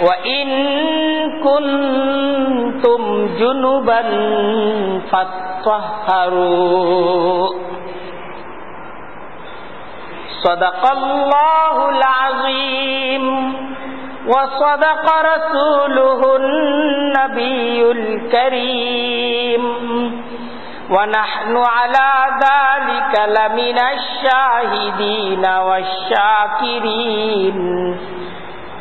وإن كنتم جنبا فاطهروا صدق الله العظيم وصدق رسوله النبي الكريم ونحن على ذلك لمن الشاهدين والشاكرين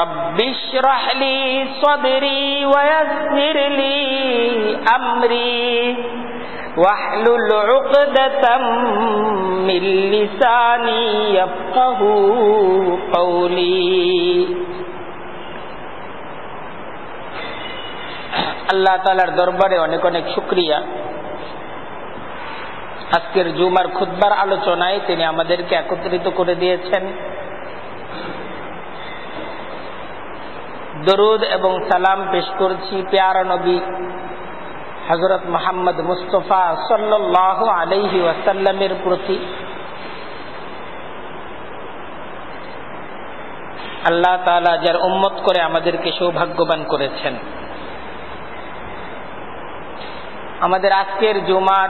رب اشرح لي صدري ويسر لي أمري واحلل عقدة من لساني يفقه قولي আল্লাহ তালার দরবারে অনেক অনেক শুক্রিয়া আজকের জুমার খুদ্বার আলোচনায় তিনি আমাদেরকে একত্রিত করে দিয়েছেন দরুদ এবং সালাম পেশ করছি পেয়ারা নবী হজরত মোহাম্মদ মুস্তফা সাল্লাহ আলহি ওয়াসাল্লামের প্রতি। আল্লাহ তালা যার উম্মত করে আমাদেরকে সৌভাগ্যবান করেছেন। আমাদের আজকের জুমার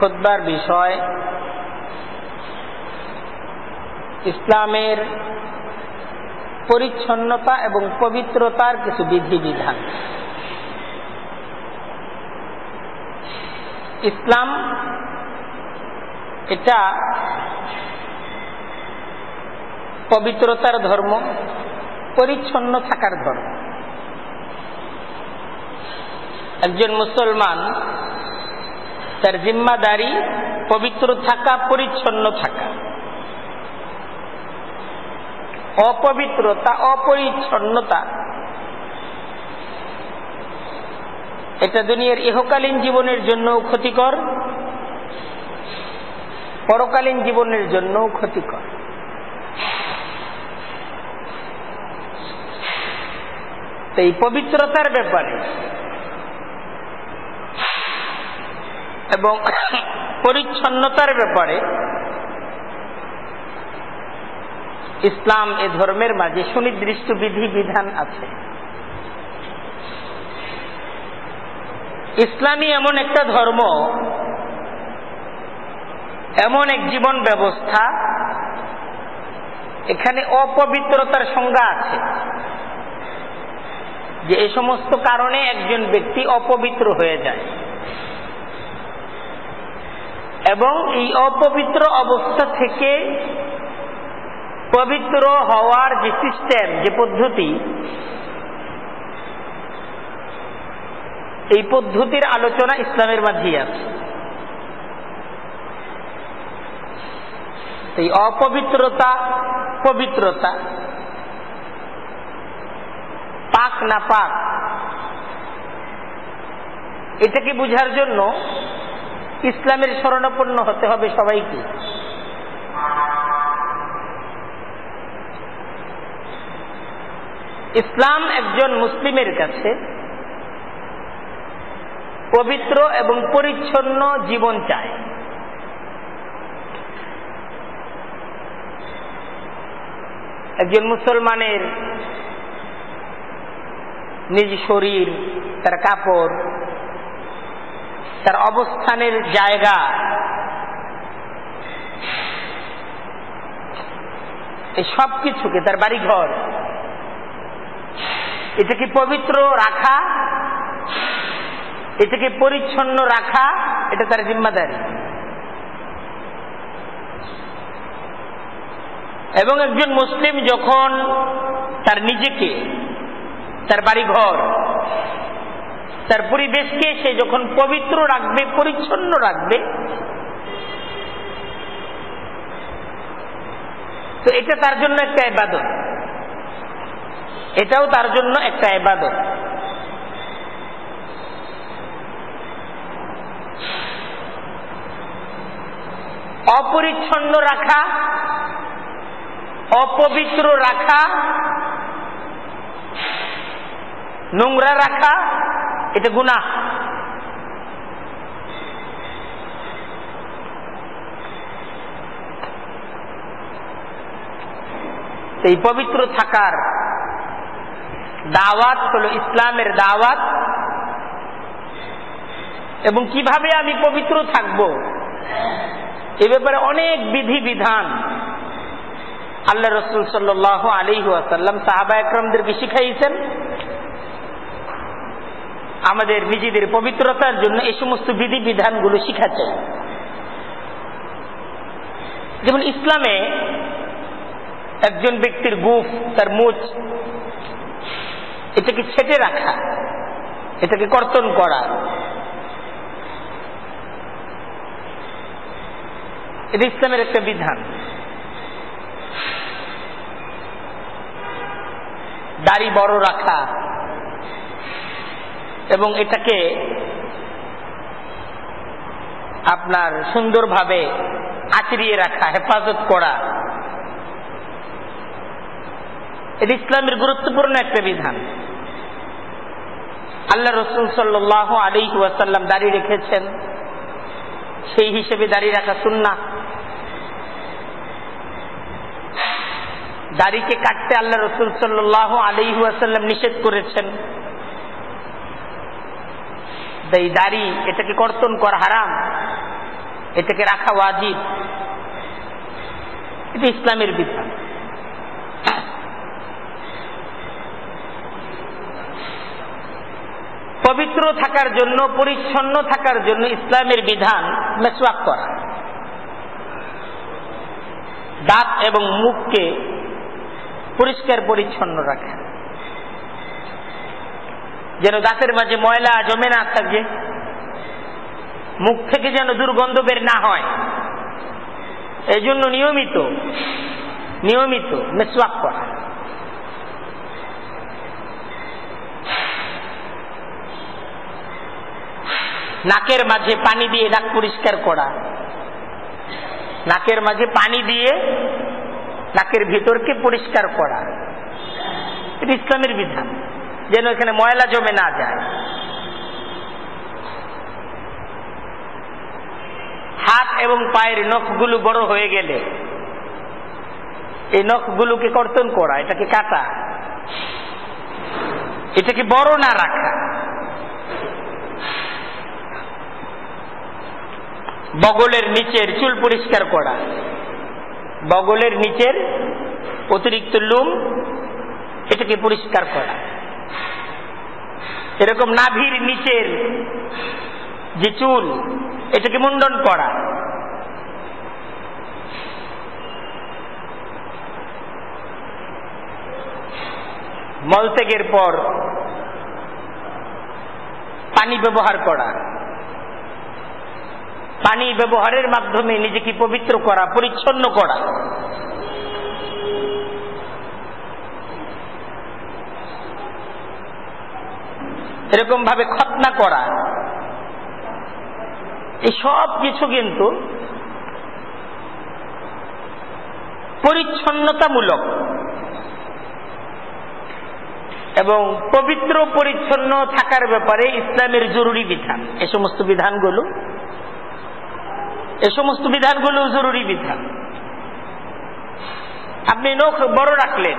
খুদ্বার বিষয় ইসলামের পরিচ্ছন্নতা এবং পবিত্রতার কিছু বিধিবিধান। ইসলাম এটা পবিত্রতার ধর্ম, পরিচ্ছন্ন থাকার ধর্ম। একজন মুসলমান, তার জিম্মাদারি পবিত্র থাকা, পরিচ্ছন্ন থাকা। অপবিত্রতা, অপরিচ্ছন্নতা। এটা দুনিয়ার ইহকালীন জীবনের জন্য ক্ষতিকর, পরকালীন জীবনের জন্য ক্ষতিকর। এই পবিত্রতার ব্যাপারে এবং পরিচ্ছন্নতার ব্যাপারে ইসলাম এ ধর্মের মাঝে সুনির্দিষ্ট বিধি বিধান আছে। ইসলামী এমন একটা ধর্ম, এমন এক জীবন ব্যবস্থা, এখানে অপবিত্রতার সংজ্ঞা আছে যে এই সমস্ত কারণে একজন ব্যক্তি অপবিত্র হয়ে যায়। এবং এই অপবিত্র অবস্থা থেকে পবিত্র হওয়ার যে সিস্টেম যে পদ্ধতি, এই পদ্ধতির আলোচনা ইসলামের মাঝেই আছে। এই অপবিত্রতা, পবিত্রতা, পাক না পাক, এটাকে বুঝার জন্য ইসলামের স্মরণাপন্ন হতে হবে সবাইকে। ইসলাম একজন মুসলিমের কাছে পবিত্র এবং পরিচ্ছন্ন জীবন চায়। একজন মুসলমানের নিজ শরীর, তার কাপড়, তার অবস্থানের জায়গা, এই সব কিছুকে তার বাড়িঘর এটাকে পবিত্র রাখা? এটাকে পরিচ্ছন্ন রাখা? এটা তার জিম্মাদারি। এবং একজন মুসলিম যখন তার নিজেকে, তার বাড়িঘর, তার পরিবেশকে সে যখন পবিত্র রাখবে, পরিচ্ছন্ন রাখবে, তো এটা তার জন্য একটা এবাদত এটাও তার জন্য একটা এবাদত অপরিচ্ছন্ন রাখা, অপবিত্র রাখা, নোংরা রাখা, এটা গুণা এই পবিত্র থাকার দাওয়াত হলো ইসলামের দাওয়াত। এবং কীভাবে আমি পবিত্র থাকব? এ ব্যাপারে অনেক বিধি বিধান আল্লাহ রসুল সাল্লাহ আলী আসাল্লাম সাহাবা একরমদেরকে শিখাইছেন। আমাদের নিজেদের পবিত্রতার জন্য এই সমস্ত বিধি বিধানগুলো শিখাচ্ছে যেমন ইসলামে একজন ব্যক্তির গুফ, তার মুচ এটাকে ছেটে রাখা, এটাকে কর্তন করা। এটা ইসলামের একটা বিধান। দাড়ি বড় রাখা এবং এটাকে আপনার সুন্দরভাবে আচরিয়ে রাখা, হেফাজত করা। এটা ইসলামের গুরুত্বপূর্ণ একটা বিধান। আল্লাহ রসুল সাল্লাহ আলী ওয়াসাল্লাম দাঁড়িয়ে রেখেছেন। সেই হিসেবে দাঁড়িয়ে রাখা সুন্না দাড়িকে কাটতে আল্লাহ রসুল সাল্লাহ আলী ওয়াসাল্লাম নিষেধ করেছেন। এই দাড়ি, এটাকে কর্তন করা হারাম। এটাকে রাখা ওয়াজিব। এটা ইসলামের বিধান। পবিত্র থাকার জন্য, পরিচ্ছন্ন থাকার জন্য ইসলামের বিধান মেসওয়াক করা। দাঁত এবং মুখকে পরিষ্কার পরিচ্ছন্ন রাখা। যেন দাঁতের মাঝে ময়লা জমে না থাকে, মুখ থেকে যেন দুর্গন্ধ বের না হয়। এই জন্য নিয়মিত নিয়মিত মেসওয়াক করা। নাকের মাঝে পানি দিয়ে নাক পরিষ্কার করা। নাকের মাঝে পানি দিয়ে নাকের ভিতরকে পরিষ্কার করা। এটা ইসলামের বিধান, যেন এখানে ময়লা জমে না যায়। হাত এবং পায়ের নখগুলো বড় হয়ে গেলে এই নখগুলোকে কর্তন করা, এটাকে কাটা। এটাকে বড় না রাখা। বগলের নিচের চুল পরিষ্কার করা। বগলের নিচের অতিরিক্ত লুম, এটাকে পরিষ্কার করা। এরকম নাভির নিচের যে চুল, এটাকে মুন্ডন করা। মলত্যাগের পর পানি ব্যবহার করা। পানি ব্যবহারের মাধ্যমে নিজেকে পবিত্র করা, পরিচ্ছন্ন করা। এরকম ভাবে খতনা করা। এই সব কিছু কিন্তু পরিচ্ছন্নতামূলক এবং পবিত্র পরিচ্ছন্ন থাকার ব্যাপারে ইসলামের জরুরি বিধান। এ সমস্ত বিধানগুলো এ সমস্ত বিধানগুলো জরুরি বিধান। আপনি নখ বড় রাখলেন,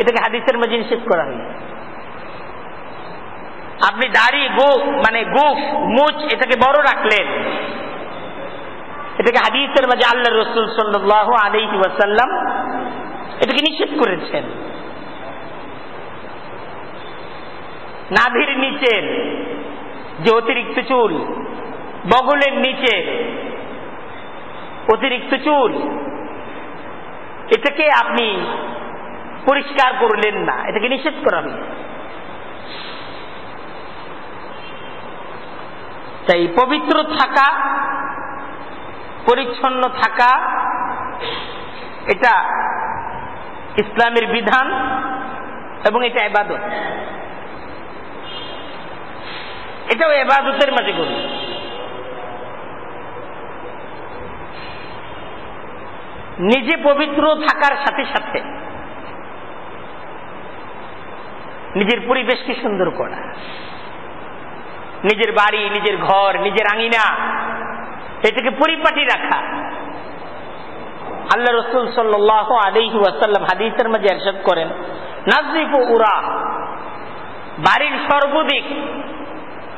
এটাকে হাদিসের মাঝে নিষেধ করা হয়েছে। আপনি দাড়ি গো মানে গুফ, মুচ, এটাকে বড় রাখলেন, এটাকে হাদিসের মাঝে আল্লাহ রসুল সাল্লাহ আলহি ওয়াসাল্লাম এটাকে নিষেধ করেছেন। নাভির নিচের যে অতিরিক্ত চুল বগলের নিচে, অতিরিক্ত চুল, এটাকে আপনি পরিষ্কার করলেন না, এটাকে নিষেধ করা হয়েছে তাই পবিত্র থাকা, পরিচ্ছন্ন থাকা, এটা ইসলামের বিধান এবং এটা এবাদত এটাও এবাদতের মাঝে করি নিজে পবিত্র থাকার সাথে সাথে নিজের পরিবেশকে সুন্দর করা। নিজের বাড়ি, নিজের ঘর, নিজের আঙিনা, এটাকে পরিপাটি রাখা। আল্লাহ রসুল সাল্লাহ আলহি ওয়াসাল্লাম হাদিসের মাঝে এরশাদ করেন নাজিফ উরা বাড়ির সর্বদিক,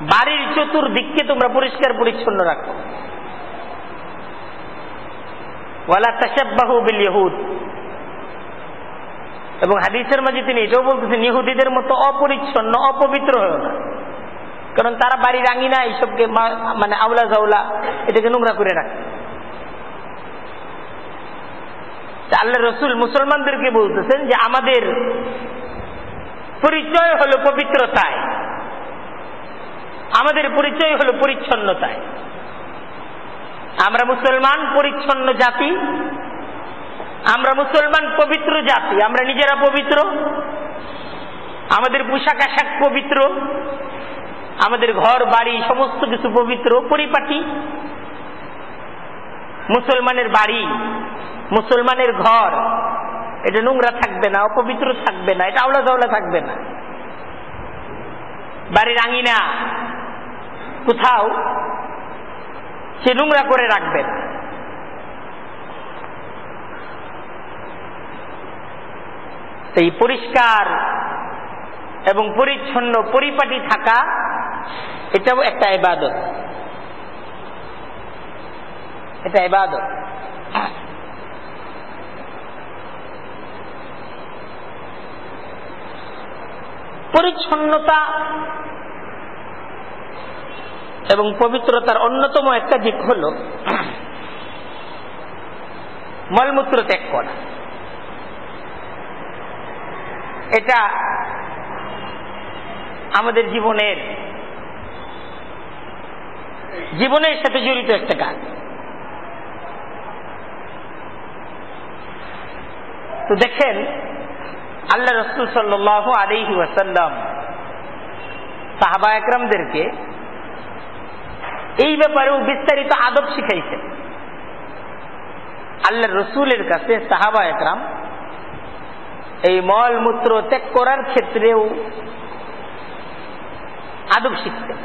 বাড়ির চতুর্দিককে তোমরা পরিষ্কার পরিচ্ছন্ন রাখো। এবং হাদিসের মাঝে তিনি এটাও বলতেছেন, ইহুদিদের মতো অপরিচ্ছন্ন, অপবিত্র হয়েও না। কারণ তারা বাড়ির আঙিনা এইসবকে মানে আউলা জাউলা, এটাকে নোংরা করে রাখে। আল্লাহ রসুল মুসলমানদেরকে বলতেছেন যে, আমাদের পরিচয় হলো পবিত্রতায়। আমাদের পরিচয় হলো পরিচ্ছন্নতায়। আমরা মুসলমান, পরিচ্ছন্ন জাতি। আমরা মুসলমান, পবিত্র জাতি। আমরা নিজেরা পবিত্র। আমাদের পোশাক আশাক পবিত্র। আমাদের ঘর, বাড়ি, সমস্ত কিছু পবিত্র, পরিপাটি। মুসলমানের বাড়ি, মুসলমানের ঘর, এটা নোংরা থাকবে না, অপবিত্র থাকবে না, এটা আওলা জাওলা থাকবে না। বাড়ির আঙিনা, কোথাও সে নোংরা করে রাখবে না এই পরিষ্কার এবং পরিচ্ছন্ন, পরিপাটি থাকা, এটাও একটা এবাদত এটা এবাদত পরিচ্ছন্নতা এবং পবিত্রতার অন্যতম একটা দিক হল মলমূত্র ত্যাগ করা। এটা আমাদের জীবনের জীবনের সাথে জড়িত একটা কাজ তো দেখেন, আল্লাহ রসুল সাল্লাহ আলিহি ওয়াসাল্লাম সাহাবা একরামদেরকে এই ব্যাপারেও বিস্তারিত আদব শিখাইছেন আল্লাহ রসুলের কাছে সাহাবা একরাম এই মল মূত্র ত্যাগ করার ক্ষেত্রেও আদব শিখতেন।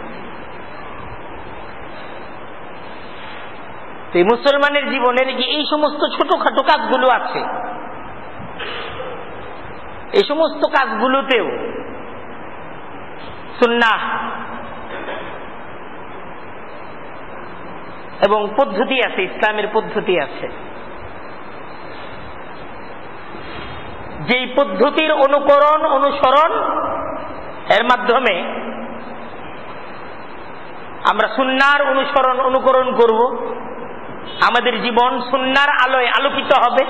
মুসলমানের জীবনের যে এই সমস্ত ছোটখাটো কাজগুলো আছে, এই সমস্ত কাজগুলোতেও সুন্না এবং পদ্ধতি আছে, ইসলামের পদ্ধতি আছে। যেই পদ্ধতির অনুকরণ, অনুসরণ, এর মাধ্যমে আমরা সুন্নার অনুসরণ, অনুকরণ করব। আমাদের জীবন সুন্নার আলোয় আলোকিত হবে।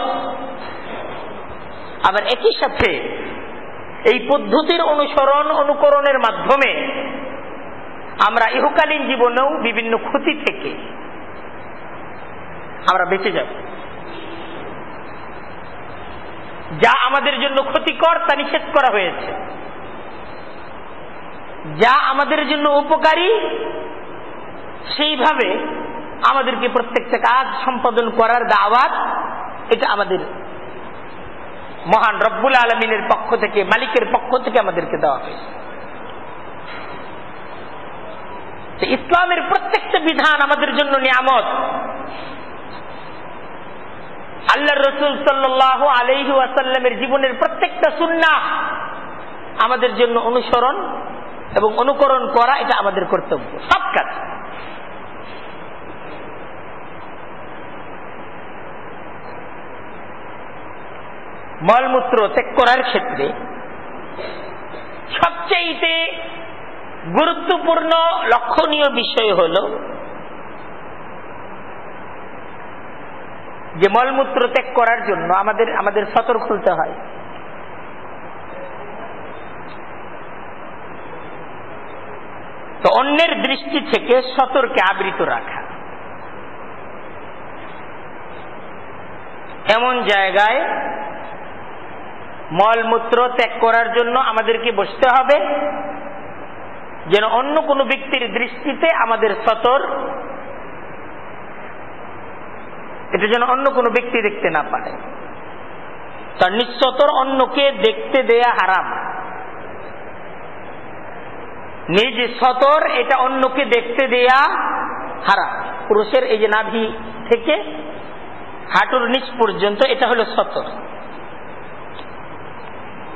আবার একই সাথে এই পদ্ধতির অনুসরণ, অনুকরণের মাধ্যমে আমরা ইহকালীন জীবনেও বিভিন্ন ক্ষতি থেকে আমরা বেঁচে যাব। যা আমাদের জন্য ক্ষতিকর তা নিষেধ করা হয়েছে। যা আমাদের জন্য উপকারী, সেইভাবে আমাদেরকে প্রত্যেকটা কাজ সম্পাদন করার দাওয়াত, এটা আমাদের মহান রব্বুল আলমিনের পক্ষ থেকে, মালিকের পক্ষ থেকে আমাদেরকে দেওয়া হয়েছে। ইসলামের প্রত্যেকটা বিধান আমাদের জন্য নিয়ামত। আল্লাহ রসুল সাল্লাহ আলহি আসাল্লামের জীবনের প্রত্যেকটা সুন্না আমাদের জন্য অনুসরণ এবং অনুকরণ করা এটা আমাদের কর্তব্য, সব কাজ। মলমূত্র ত্যাগ করার ক্ষেত্রে সবচেয়ে গুরুত্বপূর্ণ লক্ষণীয় বিষয় হল যে মলমূত্র ত্যাগ করার জন্য আমাদের আমাদের সতর্ক হতে হয়। তো অন্যের দৃষ্টি থেকে সতর্কে আবৃত রাখা। এমন জায়গায় মলমূত্র ত্যাগ করার জন্য আমাদেরকে বসতে হবে, যেন অন্য কোনো ব্যক্তির দৃষ্টিতে আমাদের সতর এটা যেন অন্য কোনো ব্যক্তি দেখতে না পারে। তার নিঃসতর অন্যকে দেখতে দেয়া হারাম। নিজ সতর এটা অন্যকে দেখতে দেয়া হারাম। পুরুষের এই যে নাভি থেকে হাঁটুর নিচ পর্যন্ত এটা হলো সতর।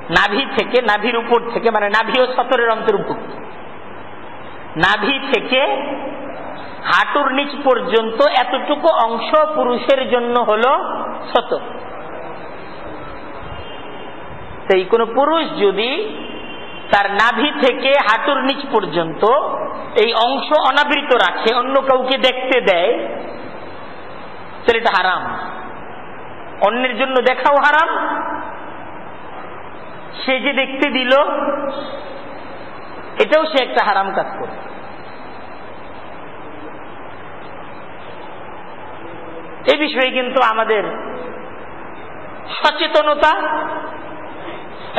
নাভি থেকে, নাভির উপর থেকে মানে নাভি ও সতরের অন্তর্ভুক্ত। নাভি থেকে হাঁটুর নিচ পর্যন্ত এতটুকু অংশ পুরুষের জন্য হল সতর সেই কোন পুরুষ যদি তার নাভি থেকে হাঁটুর নিচ পর্যন্ত এই অংশ অনাবৃত রাখে, অন্য কাউকে দেখতে দেয়, তাহলে এটা হারাম। অন্যের জন্য দেখাও হারাম। সে যে দেখতে দিল, এটাও সে একটা হারাম কাজ করে এই বিষয়ে কিন্তু আমাদের সচেতনতা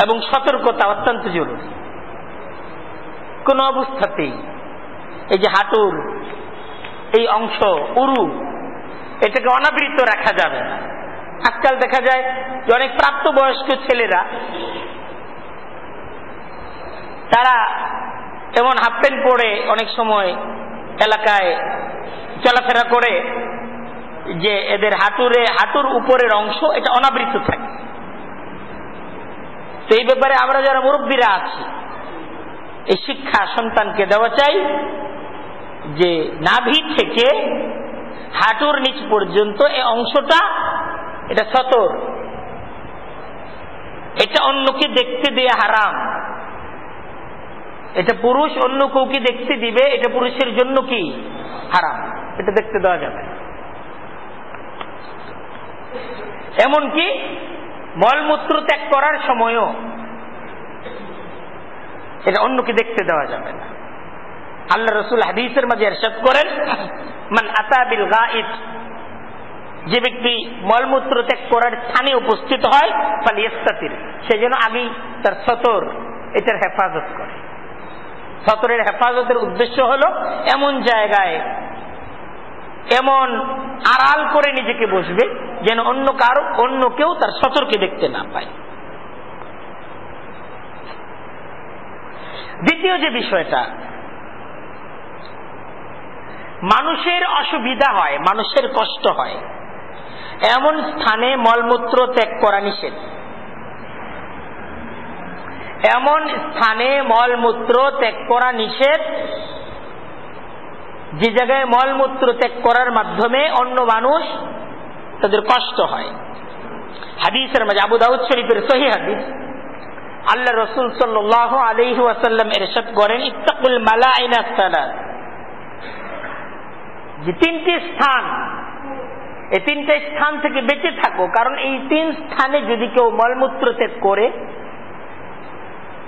এবং সতর্কতা অত্যন্ত জরুরি। কোন অবস্থাতেই এই যে হাঁটুর এই অংশ, উরু, এটাকে অনাবৃত রাখা যাবে আজকাল দেখা যায় যে অনেক প্রাপ্তবয়স্ক ছেলেরা তারা এমন হাফ প্যান্ট পরে অনেক সময় এলাকায় চলাফেরা করে যে এদের হাঁটুরে হাঁটুর উপরের অংশ, এটা অনাবৃত থাকে। তো এই ব্যাপারে আমরা যারা মুরব্বীরা আছি, এই শিক্ষা সন্তানকে দেওয়া চাই যে নাভি থেকে হাঁটুর নিচ পর্যন্ত এই অংশটা, এটা সতর। এটা অন্যকে দেখতে দেয়া হারাম। এটা পুরুষ অন্য কাউকে দেখতে দিবে, এটা পুরুষের জন্য কি? হারাম। এটা দেখতে দেওয়া যাবে এমনকি মলমূত্র ত্যাগ করার সময়ও এটা অন্যকে দেখতে দেওয়া যাবে না। আল্লাহ রসুল হাদিসের মাঝে এরশাদ করেন, মান আতাবিল গাইদ যে ব্যক্তি মলমূত্র ত্যাগ করার স্থানে উপস্থিত হয় ফাল ইস্তাতির সে যেন আগেই তার সতর, এটার হেফাজত করে। সতরের হেফাজতের উদ্দেশ্য হল এমন জায়গায় এমন আড়াল করে নিজেকে বসবে যেন অন্য কারও, অন্য কেউ তার সতর্কে দেখতে না পায়। দ্বিতীয় যে বিষয়টা, মানুষের অসুবিধা হয়, মানুষের কষ্ট হয়। এমন স্থানে মলমূত্র ত্যাগ করা নিষেধ। এমন স্থানে মলমূত্র ত্যাগ করা নিষেধ যে জায়গায় মলমূত্র ত্যাগ করার মাধ্যমে অন্য মানুষ তাদের কষ্ট হয়। হাদিসের মাঝে আবু দাউদ শরীফের সহি হাদিস। আল্লাহ রসুল সাল্লাহ আলহি ওয়াসাল্লাম এরশাদ করেন, ইত্তাকুল মালা আইনা যে তিনটি স্থান, এই তিনটে স্থান থেকে বেঁচে থাকো, কারণ এই তিন স্থানে যদি কেউ মলমূত্র ত্যাগ করে,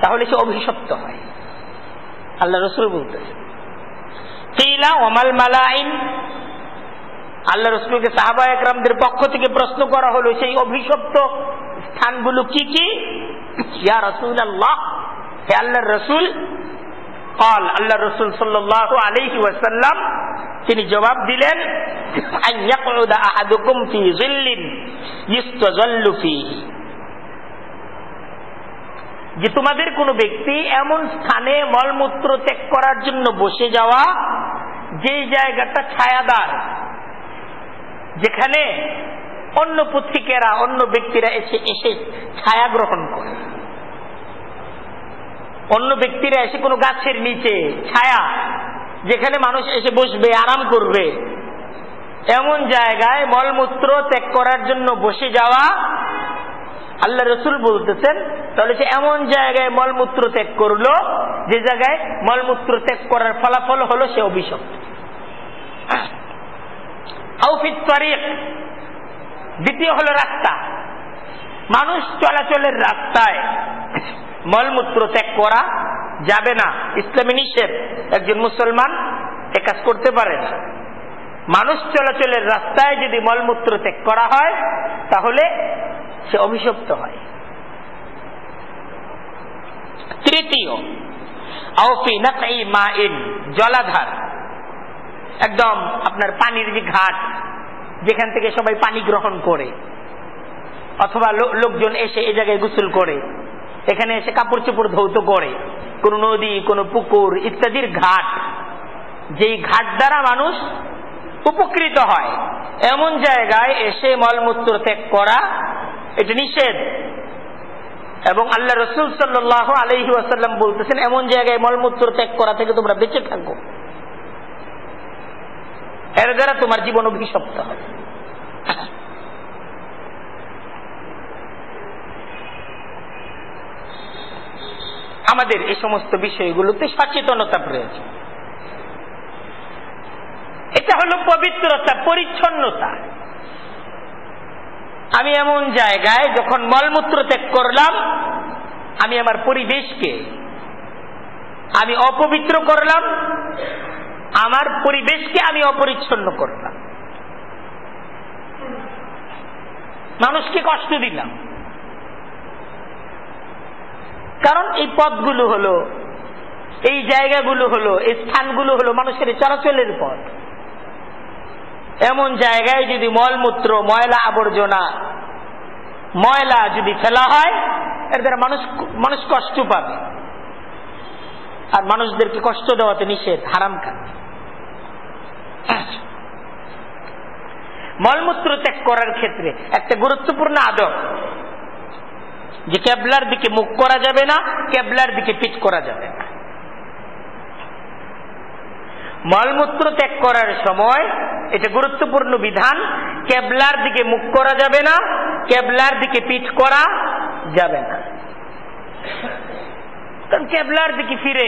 তাহলে সে অভিশপ্ত হয়। আল্লাহ রসুল বলতেছে ওমাল আল্লাহ রসুলকে সাহাবা একরামদের পক্ষ থেকে প্রশ্ন করা হলো, সেই অভিশপ্ত স্থানগুলো কি কি? রসুল আল্লাহ হে আল্লাহ রসুল। কল আল্লাহ রসুল সাল্লাহ আলহি ওয়াসাল্লাম তিনি জবাব দিলেন আহাদুকুম ফি জিল্লিন যে তোমাদের কোনো ব্যক্তি এমন স্থানে মলমূত্র ত্যাগ করার জন্য বসে যাওয়া, যেই জায়গাটা ছায়াদার, যেখানে অন্য পত্রিকেরা, অন্য ব্যক্তিরা এসে এসে ছায়া গ্রহণ করে। অন্য ব্যক্তিরা এসে কোনো গাছের নিচে ছায়া, যেখানে মানুষ এসে বসবে, আরাম করবে। এমন জায়গায় মলমূত্র ত্যাগ করার জন্য বসে যাওয়া আল্লাহ রসুল বলতেছেন, তাহলে সে এমন জায়গায় মলমূত্র ত্যাগ করল, যে জায়গায় মলমূত্র ত্যাগ করার ফলাফল হলো সে অভিশপ্ত। দ্বিতীয় হলো রাস্তা। মানুষ চলাচলের রাস্তায় মলমূত্র ত্যাগ করা যাবে না। ইসলামী নিষেধ, একজন মুসলমান এ কাজ করতে পারে না। মানুষ চলাচলের রাস্তায় যদি মলমূত্র ত্যাগ করা হয়, তাহলে সে অভিশপ্ত হয়। তৃতীয় জলাধার। একদম আপনার পানির যে ঘাট, যেখান থেকে সবাই পানি গ্রহণ করে। অথবা লোকজন এসে এ জায়গায় গোসল করে। এখানে এসে কাপড় চোপড় ধৌত করে। কোন নদী, কোন পুকুর, ইত্যাদির ঘাট। যেই ঘাট দ্বারা মানুষ উপকৃত হয়, এমন জায়গায় এসে মলমূত্র ত্যাগ করা এটা নিষেধ। এবং আল্লাহ রসুল সাল্লাহ আলহি আসাল্লাম বলতেছেন, এমন জায়গায় মলমূত্র ত্যাগ করা থেকে তোমরা বেঁচে থাকো। এর দ্বারা তোমার জীবন অভিশপ্ত হবে। আমাদের এই সমস্ত বিষয়গুলোতে সচেতনতা প্রয়োজন। এটা হলো পবিত্রতা, পরিচ্ছন্নতা। আমি এমন জায়গায় যখন মলমূত্র ত্যাগ করলাম, আমি আমার পরিবেশকে, আমি অপবিত্র করলাম, আমার পরিবেশকে আমি অপরিচ্ছন্ন করলাম। মানুষকে কষ্ট দিলাম। কারণ এই পথগুলো হলো, এই জায়গাগুলো হলো, এই স্থানগুলো হলো মানুষের চলাচলের পথ। এমন জায়গায় যদি মলমূত্র, ময়লা আবর্জনা, ময়লা যদি ফেলা হয়, এর দ্বারা মানুষ মানুষ কষ্ট পাবে। আর মানুষদেরকে কষ্ট দেওয়াতে নিষেধ, হারাম খান মলমূত্র ত্যাগ করার ক্ষেত্রে একটা গুরুত্বপূর্ণ আদব, যে ক্যাবলার দিকে মুখ করা যাবে না, ক্যাবলার দিকে পিট করা যাবে না। মলমূত্র ত্যাগ করার সময়, এটা গুরুত্বপূর্ণ বিধান, কেবলার দিকে মুখ করা যাবে না, কেবলার দিকে পিঠ করা যাবে না। কারণ ক্যাবলার দিকে ফিরে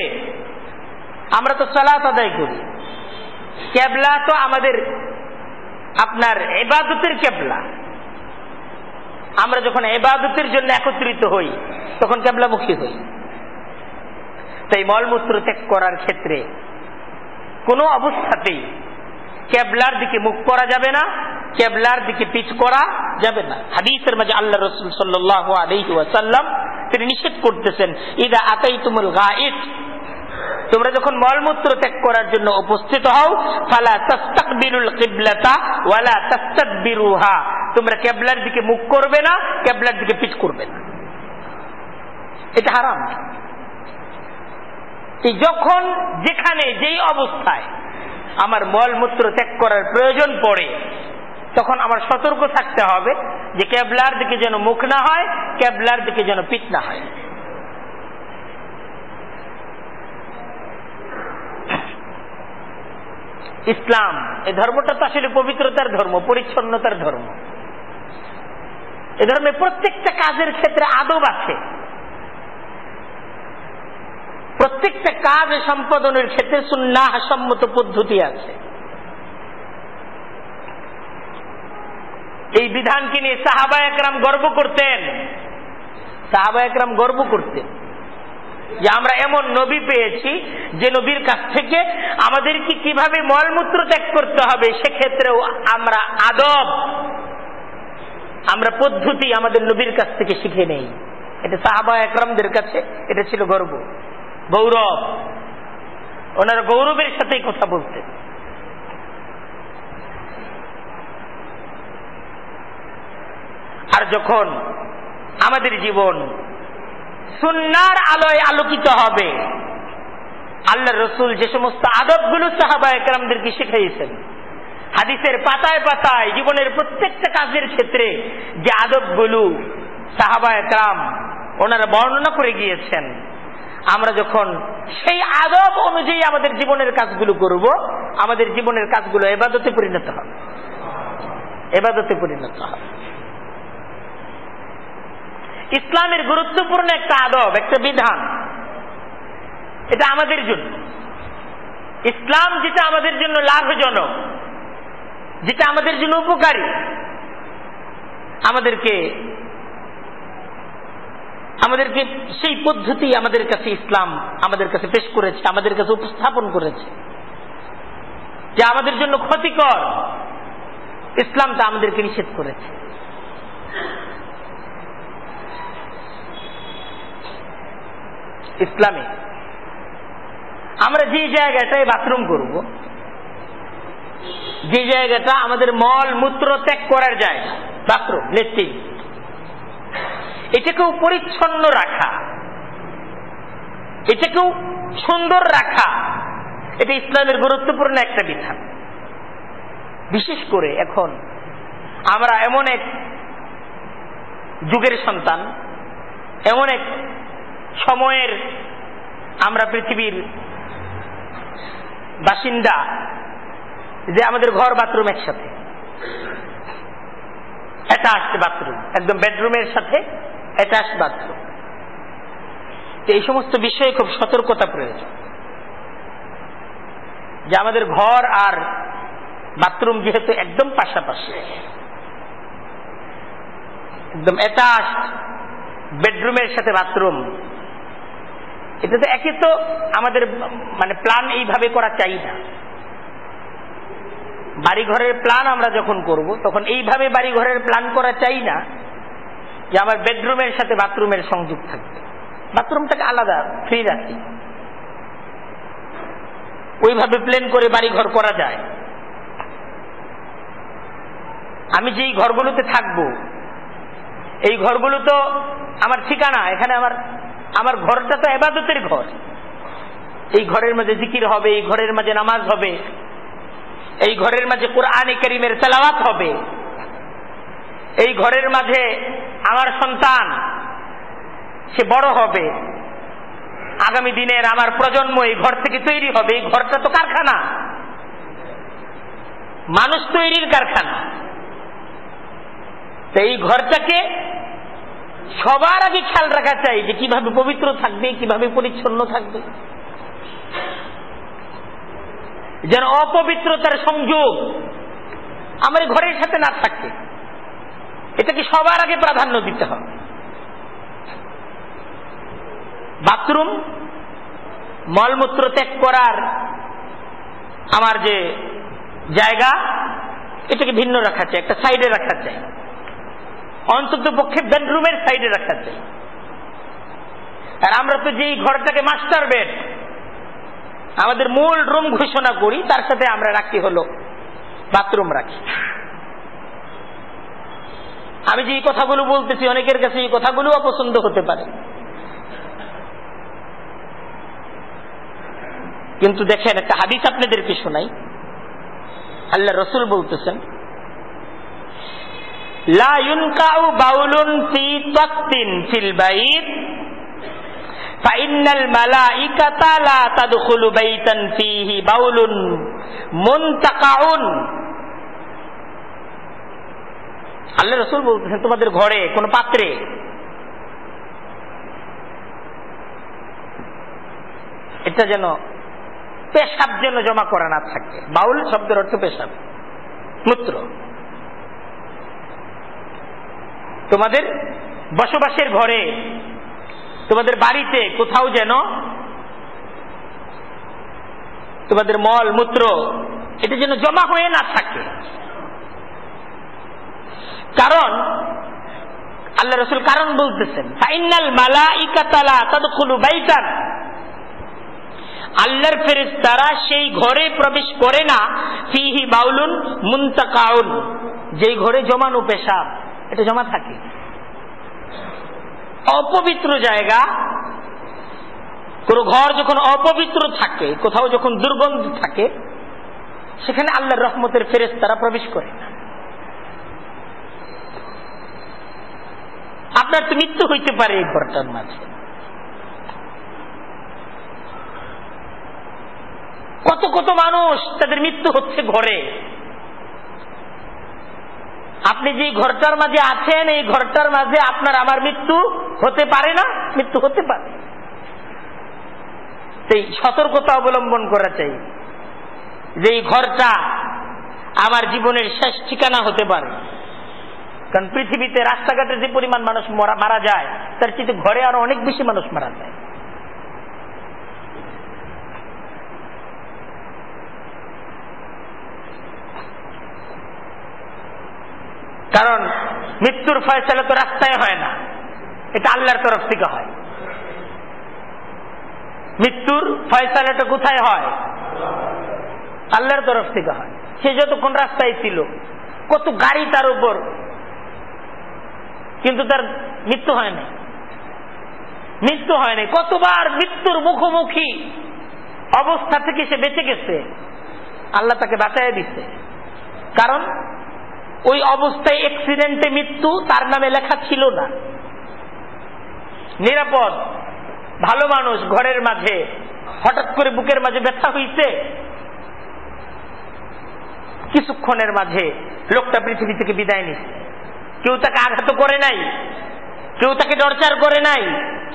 আমরা তো সালাত আদায় করি। কেবলা তো আমাদের আপনার এবাদতের ক্যাবলা আমরা যখন এবাদতের জন্য একত্রিত হই, তখন ক্যাবলামুখী হই। তাই মলমূত্র ত্যাগ করার ক্ষেত্রে কোনো অবস্থাতেই ক্যাবলার দিকে মুখ করা যাবে না ক্যাবলার দিকে পিছ করা যাবে না। হাদিসের মাঝে আল্লাহ রসুল ওয়াসাল্লাম তিনি নিষেধ করতেছেন, ইদা আতাই তুমুল গাইট তোমরা যখন মলমূত্র ত্যাগ করার জন্য উপস্থিত হও, ফালা তোমরা ক্যাবলার দিকে মুখ করবে না ক্যাবলার দিকে পিছ করবে না। এটা হারাম। যখন যেখানে যেই অবস্থায় আমার মলমূত্র ত্যাগ করার প্রয়োজন পড়ে, তখন আমার সতর্ক থাকতে হবে যে ক্যাবলার দিকে যেন মুখ না হয়, ক্যাবলার দিকে যেন পিঠ না হয়। ইসলাম এই ধর্মটা তো আসলে পবিত্রতার ধর্ম, পরিচ্ছন্নতার ধর্ম। এ ধর্মে প্রত্যেকটা কাজের ক্ষেত্রে আদব আছে। প্রত্যেকটা কাজ সম্পাদনের ক্ষেত্রে সুন্নাহ সম্মত পদ্ধতি আছে। এই বিধানকে নিয়ে সাহাবা একরাম গর্ব করতেন। সাহাবা একরাম গর্ব করতেন যে আমরা এমন নবী পেয়েছি যে নবীর কাছ থেকে আমাদেরকে কীভাবে মলমূত্র ত্যাগ করতে হবে সেক্ষেত্রেও আমরা আদব, আমরা পদ্ধতি আমাদের নবীর কাছ থেকে শিখে নেই। এটা সাহাবা একরামদের কাছে, এটা ছিল গর্ব। গৌরব। ওনারা গৌরবের সাথেই কথা বলতেন। আর যখন আমাদের জীবন সুন্নার আলোয় আলোকিত হবে আল্লাহ রসুল যে সমস্ত আদবগুলো সাহাবা একরামদেরকে শিখাইয়েছেন, হাদিসের পাতায় পাতায়, জীবনের প্রত্যেকটা কাজের ক্ষেত্রে যে আদবগুলো সাহাবা একরাম ওনারা বর্ণনা করে গিয়েছেন আমরা যখন সেই আদব অনুযায়ী আমাদের জীবনের কাজগুলো করব, আমাদের জীবনের কাজগুলো এবাদতে পরিণত হবে। এবাদতে পরিণত হবে। ইসলামের গুরুত্বপূর্ণ একটা আদব, একটা বিধান, এটা আমাদের জন্য। ইসলাম যেটা আমাদের জন্য লাভজনক, যেটা আমাদের জন্য উপকারী, আমাদেরকে আমাদেরকে সেই পদ্ধতি আমাদের কাছে ইসলাম আমাদের কাছে পেশ করেছে, আমাদের কাছে উপস্থাপন করেছে। যে আমাদের জন্য ক্ষতিকর। ইসলাম তা আমাদেরকে নিষেধ করেছে। ইসলামে আমরা যে জায়গাটায় বাথরুম করব, যে জায়গাটা আমাদের মল, মূত্র ত্যাগ করার জায়গা, বাথরুম, লেট্রিন। এটাকেও পরিচ্ছন্ন রাখা। এটাকেও সুন্দর রাখা। এটা ইসলামের গুরুত্বপূর্ণ একটা বিধান। বিশেষ করে এখন আমরা এমন এক যুগের সন্তান, এমন এক সময়ের আমরা পৃথিবীর বাসিন্দা যে আমাদের ঘর বাথরুম একসাথে অ্যাটাচ বাথরুম একদম বেডরুমের সাথে অ্যাটাচ বাথরুম এই সমস্ত বিষয়ে খুব সতর্কতা প্রয়োজন। যে আমাদের ঘর আর বাথরুম যেহেতু একদম পাশাপাশি, একদম অ্যাটাচ বেডরুমের সাথে বাথরুম এটা তো একে তো আমাদের মানে প্ল্যান এইভাবে করা চাই না। বাড়ি ঘরের প্ল্যান আমরা যখন করব, তখন এইভাবে বাড়ি ঘরের প্ল্যান করা চাই না যে আমার বেডরুমের সাথে বাথরুমের সংযোগ থাকবে। বাথরুমটাকে আলাদা ফ্রি রাখি। ওইভাবে প্লেন করে বাড়ি ঘর করা যায়। আমি যেই ঘরগুলোতে থাকব, এই ঘরগুলো তো আমার ঠিকানা, এখানে আমার আমার ঘরটা তো এবাদতের ঘর। এই ঘরের মাঝে জিকির হবে, এই ঘরের মাঝে নামাজ হবে, এই ঘরের মাঝে কোরআনে করিমের তেলাওয়াত হবে, এই ঘরের মাঝে আমার সন্তান, সে বড় হবে। আগামী দিনের আমার প্রজন্ম এই ঘর থেকে তৈরি হবে। এই ঘরটা তো কারখানা। মানুষ তৈরির কারখানা। তো এই ঘরটাকে সবার আগে খেয়াল রাখা চাই যে কীভাবে পবিত্র থাকবে, কীভাবে পরিচ্ছন্ন থাকবে। যেন অপবিত্রতার সংযোগ আমার ঘরের সাথে না থাকে। এটাকে সবার আগে প্রাধান্য দিতে হবে? বাথরুম, মলমূত্র ত্যাগ করার আমার যে জায়গা, এটাকে ভিন্ন রাখা চাই, একটা সাইডে রাখা চাই। অন্তত পক্ষে বেডরুমের সাইডে রাখা চাই। আর আমরা তো যেই ঘরটাকে মাস্টার বেড, আমাদের মূল রুম ঘোষণা করি, তার সাথে আমরা রাখি হলো বাথরুম রাখি। আমি যে এই কথাগুলো বলতেছি, অনেকের কাছে এই কথাগুলো অপছন্দ হতে পারে। কিন্তু দেখেন, একটা হাদিস আপনাদেরকে শোনাই। আল্লাহ রসুল বলতেছেন, লা তাকতিন ফিল আল্লাহ রসুল বলতেছেন, তোমাদের ঘরে কোন পাত্রে? এটা যেন পেশাব যেন জমা করা না থাকে। বাউল শব্দের অর্থ পেশাব, মূত্র। তোমাদের বসবাসের ঘরে, তোমাদের বাড়িতে কোথাও যেন তোমাদের মল, মূত্র, এটা যেন জমা হয়ে না থাকে। কারণ, আল্লাহ রসুল কারণ বলতেছেন, ফাইনাল মালা ইকাতালা তদখুলু বাইতান। আল্লাহর ফেরেস তারা সেই ঘরে প্রবেশ করে না, ফিহি বাউলুন মুন্তাকাউন, যেই ঘরে জমানো পেশাব, এটা জমা থাকে। অপবিত্র জায়গা, কোন ঘর যখন অপবিত্র থাকে, কোথাও যখন দুর্গন্ধ থাকে, সেখানে আল্লাহর রহমতের ফেরেস তারা প্রবেশ করে না। আপনার তো মৃত্যু হইতে পারে এই ঘরটার মাঝে। কত কত মানুষ তাদের মৃত্যু হচ্ছে ঘরে। আপনি যে ঘরটার মাঝে আছেন, এই ঘরটার মাঝে আপনার আমার মৃত্যু হতে পারে না? মৃত্যু হতে পারে। সেই সতর্কতা অবলম্বন করা চাই যে এই ঘরটা আমার জীবনের শেষ ঠিকানা হতে পারে। কারণ পৃথিবীতে রাস্তাঘাটে যে পরিমাণ মানুষ মারা যায়, তার চেয়ে ঘরে আরও অনেক বেশি মানুষ মারা যায়। কারণ মৃত্যুর ফয়সালা তো রাস্তায় হয় না, এটা আল্লাহর তরফ থেকে হয়। মৃত্যুর ফয়সালাটা কোথায় হয়? আল্লাহর তরফ থেকে হয়। সে যতক্ষণ রাস্তায় ছিল, কত গাড়ি তার উপর কিন্তু তার মৃত্যু হয় নাই। মৃত্যু হয় নাই। কতবার মৃত্যুর মুখোমুখি অবস্থা থেকে সে বেঁচে গেছে, আল্লাহ তাকে বাঁচাই দিচ্ছে কারণ ওই অবস্থায় অ্যাক্সিডেন্টে মৃত্যু তার নামে লেখা ছিল না। নিরাপদ, ভালো মানুষ ঘরের মাঝে, হঠাৎ করে বুকের মাঝে ব্যথা হইছে। কিছুক্ষণের মাঝে লোকটা পৃথিবী থেকে বিদায় নিচ্ছে কেউ তাকে আঘাত করে নাই, কেউ তাকে টর্চার করে নাই,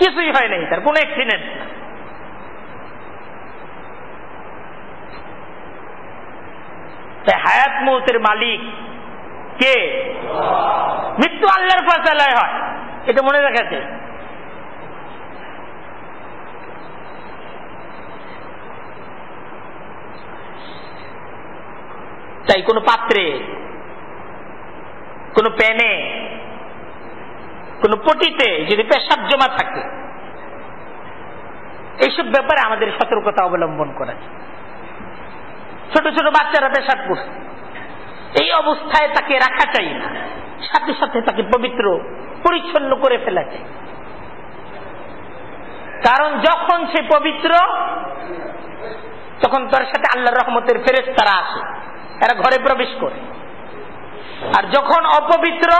কিছুই হয় নাই তার, কোনো অ্যাক্সিডেন্ট না। তাই হায়াত মৌতের মালিক কে? মৃত্যু আল্লাহর ফসলায় হয়, এটা মনে রাখাতে তাই কোনো পাত্রে কোনো প্যানে, কোনো পটিতে যদি পেশাব জমা থাকে, এইসব ব্যাপারে আমাদের সতর্কতা অবলম্বন করা ছোট ছোট বাচ্চারা পেশাব করছে। এই অবস্থায় তাকে রাখা চাই না। সাথে সাথে তাকে পবিত্র, পরিচ্ছন্ন করে ফেলা চাই কারণ যখন সে পবিত্র, তখন তার সাথে আল্লাহ রহমতের ফেরেস তারা আসে। তারা ঘরে প্রবেশ করে। আর যখন অপবিত্র,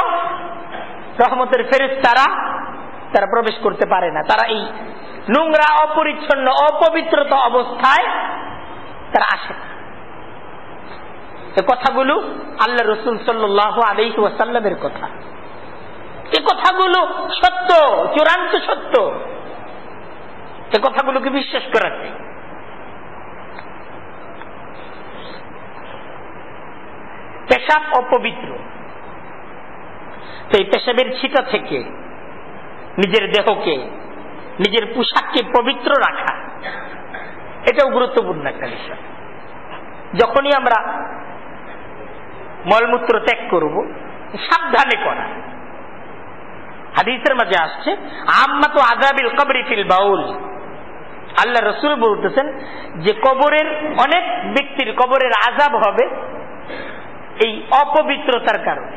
রহমতের ফেরেস তারা তারা প্রবেশ করতে পারে না। তারা এই নোংরা, অপরিচ্ছন্ন, অপবিত্রতা অবস্থায় তারা আসে এ কথাগুলো আল্লাহ রসুল সাল্লাহ আলহি ওয়াসাল্লামের কথা। এ কথাগুলো সত্য, চূড়ান্ত সত্য। এ কথাগুলোকে বিশ্বাস করা চাই পেশাব অপবিত্র। তো এই পেশাবের ছিটা থেকে নিজের দেহকে, নিজের পোশাককে পবিত্র রাখা, এটাও গুরুত্বপূর্ণ একটা বিষয়। যখনই আমরা মলমূত্র ত্যাগ করব, সাবধানে করা। হাদিসের মাঝে আসছে আম্মা তো আজাবিল কবরি ফিল বাউল। আল্লাহ রসুল বলতেছেন যে কবরের অনেক ব্যক্তির কবরের আজাব হবে এই অপবিত্রতার কারণে।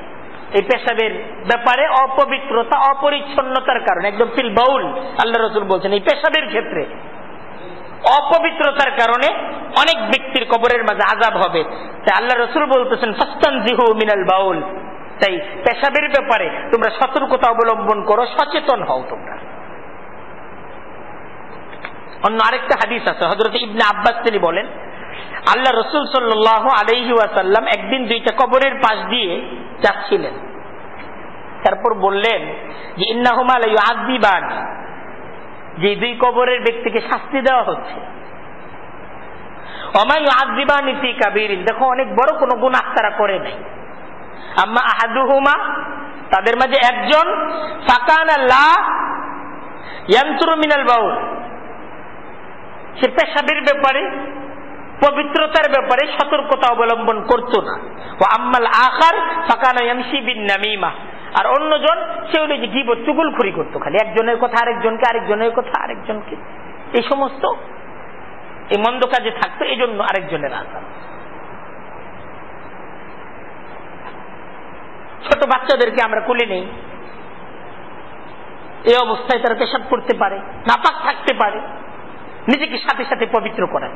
এই পেশাবের ব্যাপারে অপবিত্রতা, অপরিচ্ছন্নতার কারণে। একদম ফিল বাউল আল্লাহ রসুল বলছেন, এই পেশাবের ক্ষেত্রে। অপবিত্রতার কারণে অনেক ব্যক্তির কবরের মাঝে আজাব হবে। তাই আল্লাহ রসুল বলতেছেন ফস্তান জিহু মিনাল বাউল। তাই পেশাবের ব্যাপারে তোমরা সতর্কতা অবলম্বন করো, সচেতন হও তোমরা। অন্য আরেকটা হাদিস আছে হজরত ইবনে আব্বাস তিনি বলেন আল্লাহ রসুল সাল্লাহ আলহি ওয়াসাল্লাম একদিন দুইটা কবরের পাশ দিয়ে যাচ্ছিলেন। তারপর বললেন যে ইন্নাহুমাল আদিবান যে দুই কবরের ব্যক্তিকে শাস্তি দেওয়া হচ্ছে। দেখো, অনেক বড় কোনো গুণ তারা করে নাই। আম্মা আহাদুহুমা? তাদের মাঝে একজন, ফাকান সে পেশাবের ব্যাপারে পবিত্রতার ব্যাপারে সতর্কতা অবলম্বন করত না। ও আম্মাল বিন নামিমা। আর অন্যজন সে ওই যে গিবত, চুগুলখুরি করতো খালি। একজনের কথা আরেকজনকে, আরেকজনের কথা আরেকজনকে। এই সমস্ত, এই মন্দ কাজে থাকতো এই জন্য আরেকজনের আশা ছোট বাচ্চাদেরকে আমরা কুলে নেই। এই অবস্থায় তারা পেশাব করতে পারে, নাপাক থাকতে পারে। নিজেকে সাথে সাথে পবিত্র করা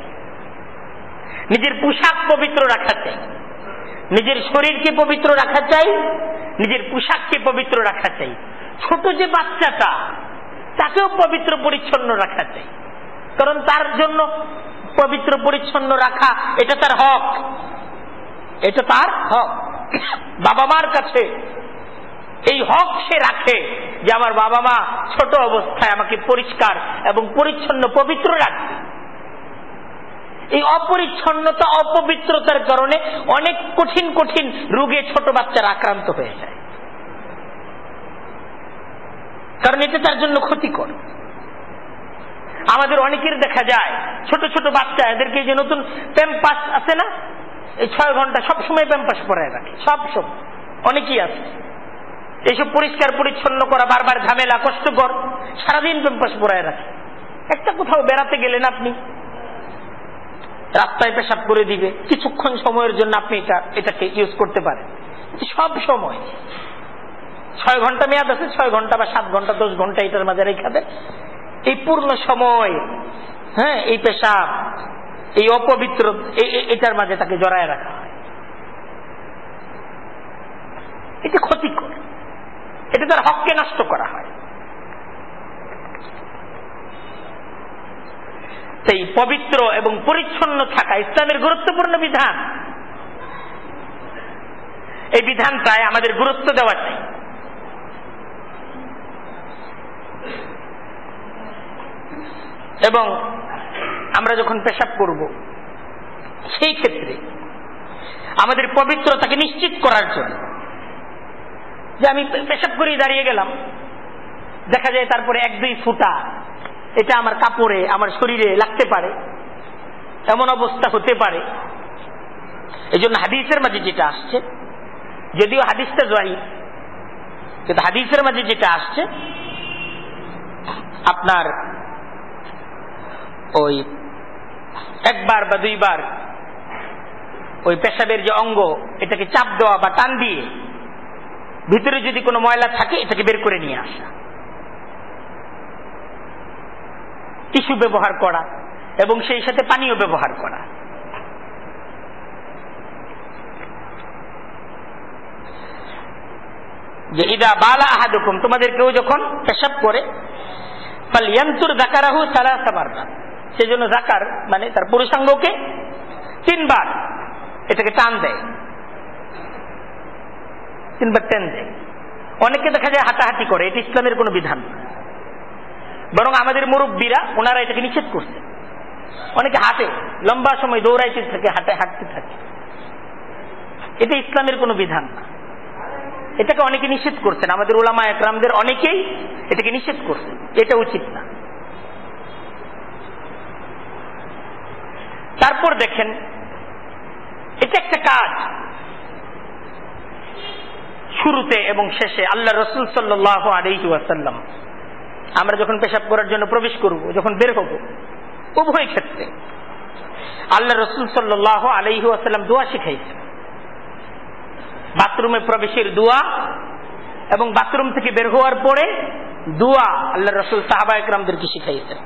নিজের পোশাক পবিত্র রাখা চাই। নিজের শরীরকে পবিত্র রাখা চাই, নিজের পোশাককে পবিত্র রাখা চাই। ছোট যে বাচ্চাটা, তাকেও পবিত্র পরিচ্ছন্ন রাখা চাই। কারণ তার জন্য পবিত্র পরিচ্ছন্ন রাখা, এটা তার হক। এটা তার হক। বাবা মার কাছে এই হক সে রাখে যে আমার বাবা মা ছোট অবস্থায় আমাকে পরিষ্কার এবং পরিচ্ছন্ন, পবিত্র রাখবে। এই অপরিচ্ছন্নতা, অপবিত্রতার কারণে অনেক কঠিন কঠিন রোগে ছোট বাচ্চারা আক্রান্ত হয়ে যায়। কারণ এটা তার জন্য ক্ষতিকর। আমাদের অনেকের দেখা যায়, ছোট ছোট বাচ্চা, এদেরকে যে নতুন প্যাম্পাস আছে না, এই ছয় ঘণ্টা সবসময় প্যাম্পাস পরায় রাখে সব সময় অনেকেই আছে। এইসব পরিষ্কার, পরিচ্ছন্ন করা বারবার ঝামেলা, কষ্টকর, সারাদিন প্যাম্পাস পরায় রাখে। একটা কোথাও বেড়াতে গেলেন আপনি রাস্তায় পেশাব করে দিবে। কিছুক্ষণ সময়ের জন্য আপনি এটা, এটাকে ইউজ করতে পারেন। সব সময়। ছয় ঘণ্টা মেয়াদ আছে, ছয় ঘণ্টা বা সাত ঘণ্টা, দশ ঘণ্টা এটার মাঝে রেখে দেন। এই পূর্ণ সময় হ্যাঁ এই পেশাব, এই অপবিত্র এটার মাঝে তাকে জড়ায় রাখা হয়। এটা ক্ষতিকর। এটা তার হককে নষ্ট করা হয়। সেই পবিত্র এবং পরিচ্ছন্ন থাকা ইসলামের গুরুত্বপূর্ণ বিধান। এই বিধানটায় আমাদের গুরুত্ব দেওয়া চাই এবং আমরা যখন পেশাব করব, সেই ক্ষেত্রে আমাদের পবিত্রতাকে নিশ্চিত করার জন্য যে আমি পেশাব করেই দাঁড়িয়ে গেলাম। দেখা যায় তারপরে এক দুই ফুটা এটা আমার কাপড়ে, আমার শরীরে লাগতে পারে। এমন অবস্থা হতে পারে। এই জন্য হাদিসের মাঝে যেটা আসছে, যদিও হাদিসটা জয়ী কিন্তু হাদিসের মাঝে যেটা আসছে, আপনার ওই একবার বা দুইবার ওই পেশাবের যে অঙ্গ, এটাকে চাপ দেওয়া বা টান দিয়ে ভিতরে যদি কোনো ময়লা থাকে, এটাকে বের করে নিয়ে আসা। টিস্যু ব্যবহার করা এবং সেই সাথে পানীয় ব্যবহার করা। যে ইদা বালা আহাদুকুম তোমাদের কেউ যখন পেশাব করে ফালিয়ান্তুর জাকারাহু সালা সাবারবার সেজন্য জাকার মানে তার পুরুষাঙ্গকে তিনবার এটাকে টান দেয়। তিনবার টেন দেয়। অনেকে দেখা যায় হাঁটাহাঁটি করে, এটি ইসলামের কোনো বিধান বরং আমাদের মুরব্বীরা ওনারা এটাকে নিষেধ করছে। অনেকে হাঁটে, লম্বা সময় দৌড়াইতে থাকে, হাঁটে, হাঁটতে থাকে। এটা ইসলামের কোনো বিধান না। এটাকে অনেকে নিষেধ করছেন। আমাদের ওলামা একরামদের অনেকেই এটাকে নিষেধ করছেন। এটা উচিত না। তারপর দেখেন, এটা একটা কাজ। শুরুতে এবং শেষে আল্লাহ রসুল সাল্লাহ আলহি ওয়াসাল্লাম আমরা যখন পেশাব করার জন্য প্রবেশ করব, যখন বের হব, উভয় ক্ষেত্রে আল্লাহ রসুল সাল্লাহ আলহি ওয়াসাল্লাম দোয়া শিখাইছেন। বাথরুমে প্রবেশের দোয়া এবং বাথরুম থেকে বের হওয়ার পরে দোয়া আল্লাহ রসুল সাহাবা একরামদেরকে শিখাইছেন।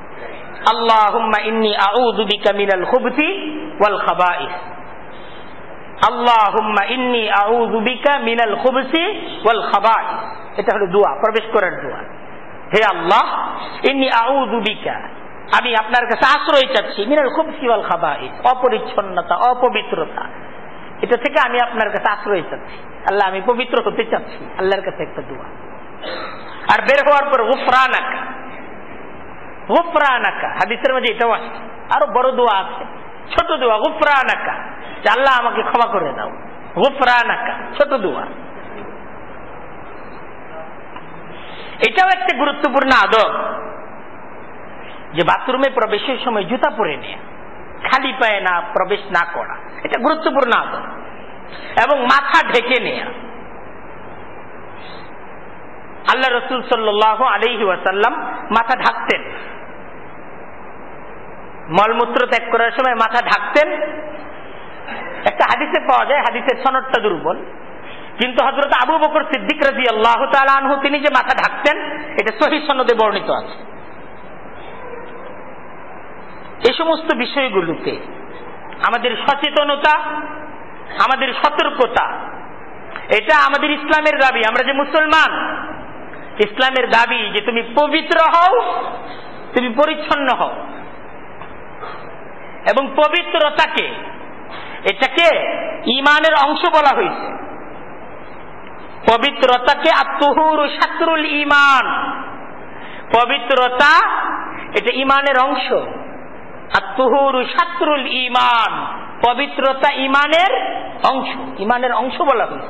আল্লাহুম্মা ইন্নি এটা হলো দোয়া, প্রবেশ করার দোয়া। হে আল্লাহ, ইন্নি আউযু বিকা। আমি আপনার কাছে আশ্রয় চাচ্ছি, মিনাল খুব শিওয়াল খাবার অপরিচ্ছন্নতা, অপবিত্রতা। এটা থেকে আমি আপনার কাছে আশ্রয় চাচ্ছি। আল্লাহ, আমি পবিত্র হতে চাচ্ছি। আল্লাহর কাছে একটা দোয়া। আর বের হওয়ার পর গুফরানাকা। গুফরানাকা। হাদিসের মাঝে এটাও আসছে। আরও বড় দোয়া আছে। ছোট দোয়া, গুফরানাকা। যে আল্লাহ আমাকে ক্ষমা করে দাও। গুফরানাকা, ছোট দোয়া। এটাও একটা গুরুত্বপূর্ণ আদব যে বাথরুমে প্রবেশের সময় জুতা পরে নেয়া খালি পায়ে না, প্রবেশ না করা। এটা গুরুত্বপূর্ণ আদব। এবং মাথা ঢেকে নেয়া আল্লাহ রসুল সাল্লাহ আলহি ওয়াসাল্লাম মাথা ঢাকতেন। মলমূত্র ত্যাগ করার সময় মাথা ঢাকতেন। একটা হাদিসে পাওয়া যায়, হাদিসের সনদটা দুর্বল। কিন্তু হজরত আবু বকর সিদ্দিক রাজি আল্লাহ আনহু, তিনি যে মাথা ঢাকতেন, এটা সহি সনদে বর্ণিত আছে। এ সমস্ত বিষয়গুলোতে আমাদের সচেতনতা, আমাদের সতর্কতা, এটা আমাদের ইসলামের দাবি। আমরা যে মুসলমান, ইসলামের দাবি যে তুমি পবিত্র হও, তুমি পরিচ্ছন্ন হও। এবং পবিত্রতাকে, এটাকে ইমানের অংশ বলা হয়েছে। পবিত্রতাকে আত্মহুর শাস্ত্রুল ইমান পবিত্রতা এটা ইমানের অংশ। আত্মহুর শাস্ত্রুল ইমান পবিত্রতা ইমানের অংশ। ইমানের অংশ বলা হয়েছে।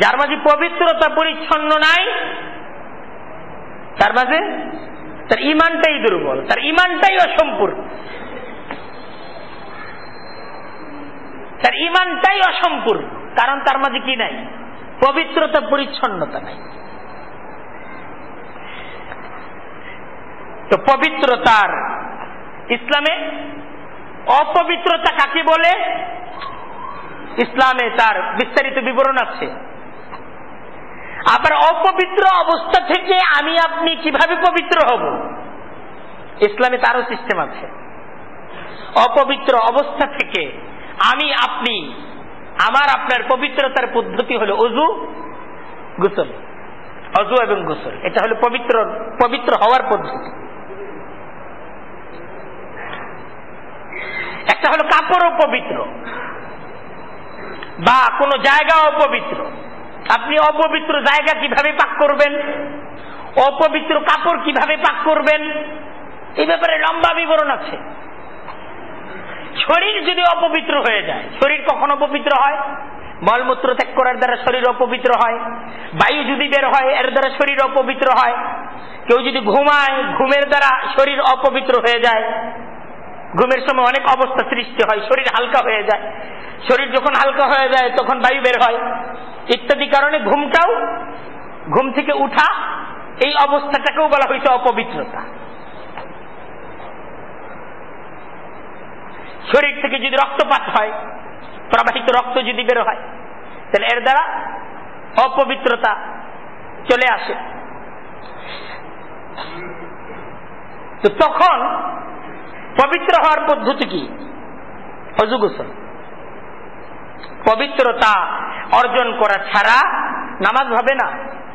যার মাঝে পবিত্রতা পরিচ্ছন্ন নাই, তার মাঝে তার ইমানটাই দুর্বল, তার ইমানটাই অসম্পূর্ণ। তার ইমানটাই অসম্পূর্ণ। কারণ তার মাঝে কি নাই? পবিত্রতা, পরিচ্ছন্নতা নাই। তো পবিত্রতার ইসলামে অপবিত্রতা কাকে বলে? ইসলামে তার বিস্তারিত বিবরণ আছে। আবার অপবিত্র অবস্থা থেকে আমি আপনি কীভাবে পবিত্র হব? ইসলামে তারও সিস্টেম আছে। অপবিত্র অবস্থা থেকে আমি আপনি আমার আপনার পবিত্রতার পদ্ধতি হলো অজু গোসল। অজু এবং গোসল। এটা হলো পবিত্র পবিত্র হওয়ার পদ্ধতি। একটা হলো কাপড়ও পবিত্র, বা কোনো জায়গা অপবিত্র আপনি অপবিত্র জায়গা কীভাবে পাক করবেন? অপবিত্র কাপড় কীভাবে পাক করবেন? এই ব্যাপারে লম্বা বিবরণ আছে। শরীর যদি অপবিত্র হয়ে যায়, শরীর কখন অপবিত্র হয়? মলমূত্র ত্যাগ করার দ্বারা শরীর অপবিত্র হয়। বায়ু যদি বের হয়, এর দ্বারা শরীর অপবিত্র হয়। কেউ যদি ঘুমায়, ঘুমের দ্বারা শরীর অপবিত্র হয়ে যায়। ঘুমের সময় অনেক অবস্থা সৃষ্টি হয়, শরীর হালকা হয়ে যায়। শরীর যখন হালকা হয়ে যায়, তখন বায়ু বের হয়। ইত্যাদি কারণে ঘুমটাও, ঘুম থেকে উঠা, এই অবস্থাটাকেও বলা হয়েছে অপবিত্রতা। শরীর থেকে যদি রক্তপাত হয়, প্রবাহিত রক্ত যদি বের হয়, তাহলে এর দ্বারা অপবিত্রতা চলে আসে। তো তখন পবিত্র হওয়ার পদ্ধতি কি? অজু গোসল। পবিত্রতা অর্জন করা ছাড়া নামাজ হবে না।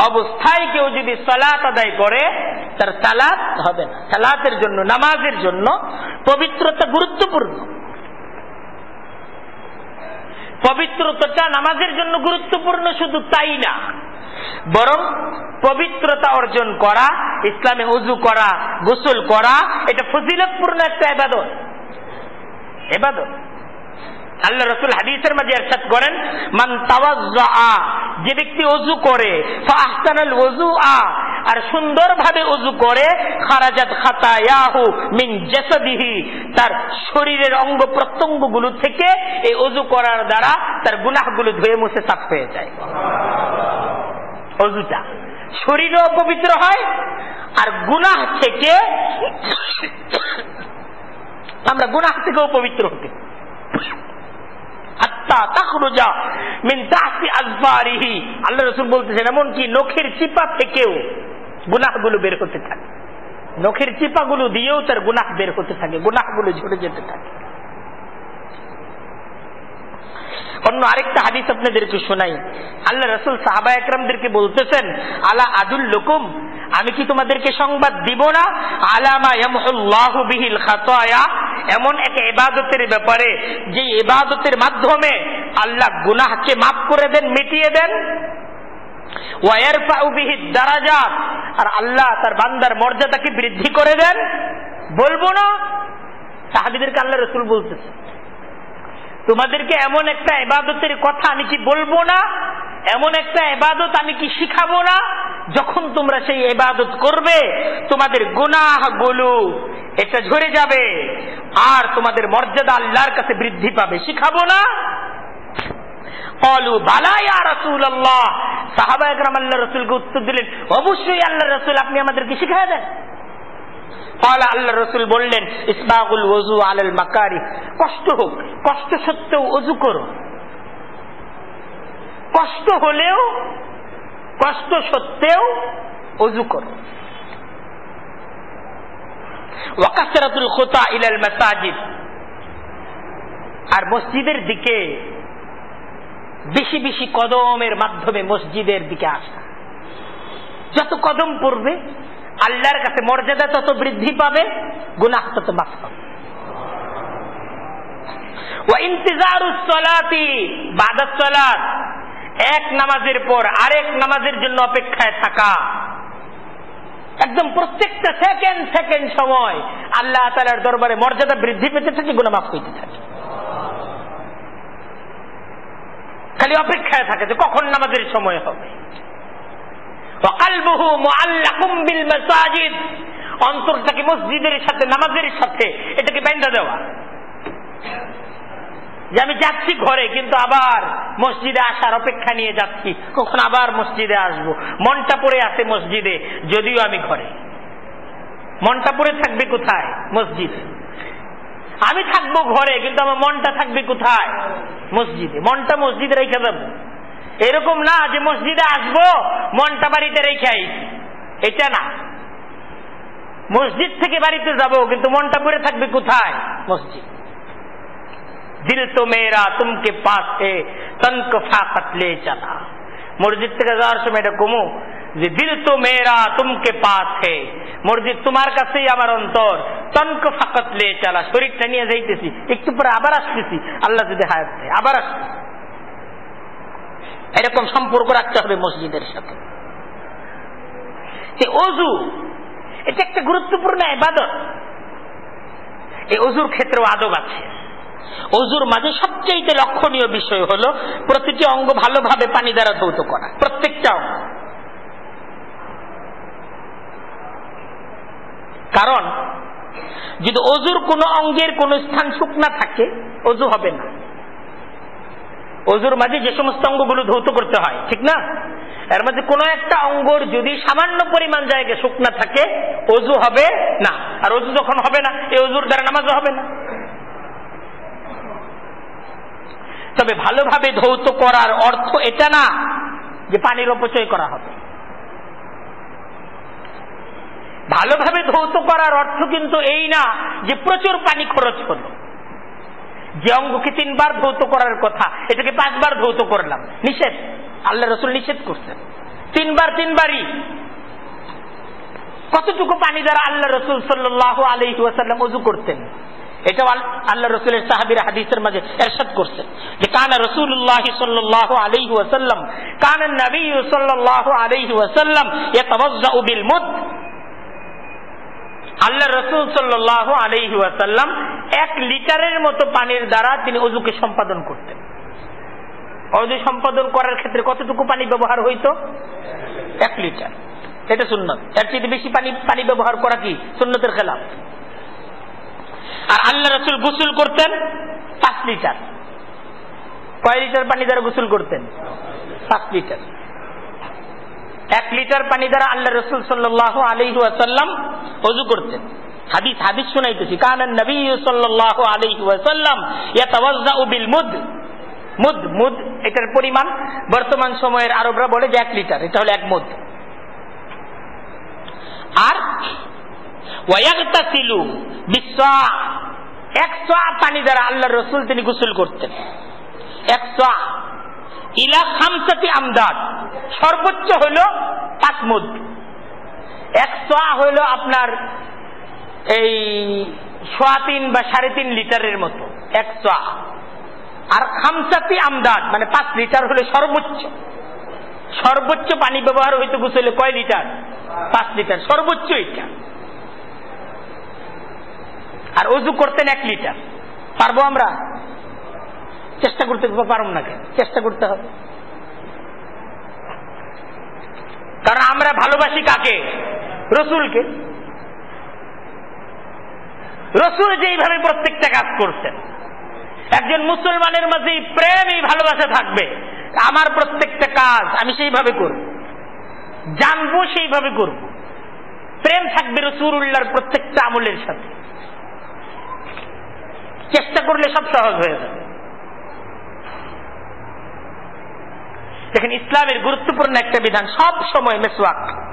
অবস্থায় কেউ যদি সালাত আদায় করে, তার সালাত হবে না। সালাতের জন্য, নামাজের জন্য পবিত্রতা গুরুত্বপূর্ণ। পবিত্রতাটা নামাজের জন্য গুরুত্বপূর্ণ শুধু তাই না। বরং পবিত্রতা অর্জন করা, ইসলামে উজু করা, গোসল করা, এটা ফজিলতপূর্ণ একটা এবাদত এবাদত আল্লাহ রসুল হাদিসের মাঝে এরশাদ করেন, মান তাওয়াজ্জা যে ব্যক্তি অজু করে আর সুন্দরভাবে অজু করে, খারাজাত খাতায়াহু মিন জাসাদিহি, তার শরীরের অঙ্গ প্রত্যঙ্গগুলো থেকে এই অজু করার দ্বারা তার গুনাহগুলো ধুয়ে মুছে সাফ হয়ে যায়। অজুটা শরীরও পবিত্র হয়, আর গুনাহ থেকে আমরা গুনাহ থেকেও পবিত্র হতে আত্মা তাখরুজা মিন তাহতি আজফারিহি। আল্লাহ রসুল বলতেছেন, এমনকি নখের চিপা থেকেও গুনাহগুলো বের হতে থাকে। নখের চিপাগুলো দিয়েও তার গুনাহ বের হতে থাকে, গুনাহগুলো ঝরে যেতে থাকে। অন্য আরেকটা হাদিস আপনাদেরকে শোনাই। আল্লাহ রসুল সাহাবা একরামদেরকে বলতেছেন, আলা আদুল লুকুম আমি কি তোমাদেরকে সংবাদ দিব না? আলামা এমন এক ইবাদতের ব্যাপারে, যে ইবাদতের মাধ্যমে আল্লাহ গুনাহকে মাফ করে দেন, মিটিয়ে দেন। দারাজাত, আর আল্লাহ তার বান্দার মর্যাদাকে বৃদ্ধি করে দেন। বলব না? সাহাবিদেরকে আল্লাহ রসুল বলতেছে। তোমাদেরকে এমন একটা এবাদতের কথা আমি কি বলব না? এমন একটা এবাদত আমি কি শিখাবো না? যখন তোমরা সেই এবাদত করবে, তোমাদের গুনাহগুলো এটা ঝরে যাবে। আর তোমাদের মর্যাদা আল্লাহর কাছে বৃদ্ধি পাবে। শিখাবো না? অলু আল্লাহ রসুলকে উত্তর দিলেন, অবশ্যই আল্লাহ রসুল, আপনি আমাদেরকে শিখাই দেন। আল্লাহ রসুল বললেন ওজু মাকারি, কষ্ট হোক, কষ্ট সত্ত্বেও অজু করো। কষ্ট হলেও, কষ্ট সত্ত্বেও অজু করো। খোতা ইলাল মাসাজিদ। আর মসজিদের দিকে বেশি বেশি কদমের মাধ্যমে মসজিদের দিকে আসা। যত কদম পড়বে আল্লাহর কাছে মর্যাদা তত বৃদ্ধি পাবে, গুনাহ তত মাফ পাবে। এক নামাজের পর আরেক নামাজের জন্য অপেক্ষায় থাকা। একদম প্রত্যেকটা সেকেন্ড সেকেন্ড সময় আল্লাহ তালার দরবারে মর্যাদা বৃদ্ধি পেতে থাকে গুণা মাফ হইতে থাকে। খালি অপেক্ষায় থাকে যে কখন নামাজের সময় হবে। অন্তরটাকে মসজিদের সাথে, নামাজের সাথে এটাকে বেঁধে দেওয়া। যে আমি যাচ্ছি ঘরে, কিন্তু আবার মসজিদে আসার অপেক্ষা নিয়ে যাচ্ছি কখন আবার মসজিদে আসব। মনটা পড়ে আছে মসজিদে, যদিও আমি ঘরে। মনটা পড়ে থাকবে কোথায়? মসজিদে। আমি থাকব ঘরে, কিন্তু আমার মনটা থাকবে কোথায়? মসজিদে। মনটা মসজিদে রেখে দেবো। এরকম না যে মসজিদে আসব, মনটা বাড়িতে রেখে আইছি এটা না। মসজিদ থেকে বাড়িতে যাব, কিন্তু মনটা পড়ে থাকবে কোথায়? মসজিদ। দিল তো মেয়েরা, তুমকে পাস তনক ফাকত লে চালা মসজিদ থেকে যাওয়ার সময় এটা কমু, যে দিল তো মেয়েরা, তুমকে হে মসজিদ তোমার কাছেই আমার অন্তর, তনক ফাকত লে চালা। শরীরটা নিয়ে যাইতেছি, একটু পরে আবার আসতেছি। আল্লাহ যদি হায়াত আবার আসতেছি। এরকম সম্পর্ক রাখতে হবে মসজিদের সাথে। অজু, এটা একটা গুরুত্বপূর্ণ এবাদত এই অজুর ক্ষেত্রেও আদব আছে। অজুর মাঝে সবচেয়ে লক্ষণীয় বিষয় হলো প্রতিটি অঙ্গ ভালোভাবে পানি দ্বারা ধৌত করা, প্রত্যেকটা অঙ্গ। কারণ, যদি অজুর কোন অঙ্গের কোন স্থান শুকনা থাকে, অজু হবে না। অজুর মাঝে যে সমস্ত অঙ্গগুলো ধৌত করতে হয়, ঠিক না? এর মধ্যে কোন একটা অঙ্গর যদি সামান্য পরিমাণ জায়গায় শুকনা থাকে, অজু হবে না। আর অজু যখন হবে না, এই অজুর দ্বারা নামাজও হবে না। তবে ভালোভাবে ধৌত করার অর্থ এটা না যে পানির অপচয় করা হবে। ভালোভাবে ধৌত করার অর্থ কিন্তু এই না যে প্রচুর পানি খরচ হলো। যে অঙ্গকে তিনবার ধৌত করার কথা, এটাকে পাঁচবার ধৌত করলাম। নিষেধ। আল্লাহ রসুল নিষেধ করছেন। তিনবার তিনবারই। কতটুকু পানি দ্বারা আল্লাহ রসুল সাল্লাহ আলহি ওয়াসাল্লাম উজু করতেন? এটাও আল্লাহ রসুলের সাহাবির হাদিসের মাঝে এরশাদ করছেন যে, কানা রসুল্লাহ সাল্লাহ আলহি ওয়াসাল্লাম, কানা নবী সাল্লাহ আলহি ওয়াসাল্লাম ইয়াতাওয়াজ্জাউ বিল মুদ আল্লাহ রসুল সাল্লাহ আলহি ওয়াসাল্লাম এক লিটারের মতো পানির দ্বারা তিনি অজুকে সম্পাদন করতেন। অজু সম্পাদন করার ক্ষেত্রে কতটুকু পানি ব্যবহার হইতো? এক লিটার। এটা সুন্নত। এর চেয়ে বেশি পানি পানি ব্যবহার করা কি? সুন্নতের খেলাফ। আর আল্লাহ রসুল গোসল করতেন পাঁচ লিটার। কয় লিটার পানি দ্বারা গোসল করতেন? পাঁচ লিটার। এক লিটার পানি দ্বারা আল্লাহ রসুল সাল্লাহ আলহি আসাল্লাম অজু করতেন। হাদিস হাদিস শুনাইতেছি। কানান নবী সাল্লাল্লাহু আলাইহি ওয়াসাল্লাম ইয়াতাওয়াজ্জাউ বিল মুদ। মুদ মুদ, এটার পরিমাণ বর্তমান সময়ের আরবরা বলে যে এক লিটার, এটা হলো এক মুদ। আর ওয়ায়াগতাসিলু বিসা একশো পানি দ্বারা আল্লাহ রসুল তিনি গোসল করতেন। একশো ইলা খামসাতি আমদাদ। সর্বোচ্চ হইল পাঁচ মুদ একশো হইল আপনার এই সোয়া তিন বা সাড়ে তিন লিটারের মতো একশো আর খামসাতি আমদাদ মানে পাঁচ লিটার হলে সর্বোচ্চ। সর্বোচ্চ পানি ব্যবহার হইতে গোসলে কয় লিটার? পাঁচ লিটার, সর্বোচ্চ এটা। আর অজু করতেন এক লিটার। পারব আমরা? চেষ্টা করতে পারব না কেন? চেষ্টা করতে হবে। কারণ আমরা ভালোবাসি কাকে? রসুলকে। রসুল যেইভাবে প্রত্যেকটা কাজ করছেন। একজন মুসলমানের মাঝে প্রেম, এই ভালোবাসা থাকবে। আমার প্রত্যেকটা কাজ আমি সেইভাবে করব। জানব, সেইভাবে করব। প্রেম থাকবে রসুর উল্লাহর প্রত্যেকটা আমলের সাথে। চেষ্টা করলে সব সহজ হয়ে যাবে। দেখেন ইসলামের গুরুত্বপূর্ণ একটা বিধান, সব সময় মেসওয়াক।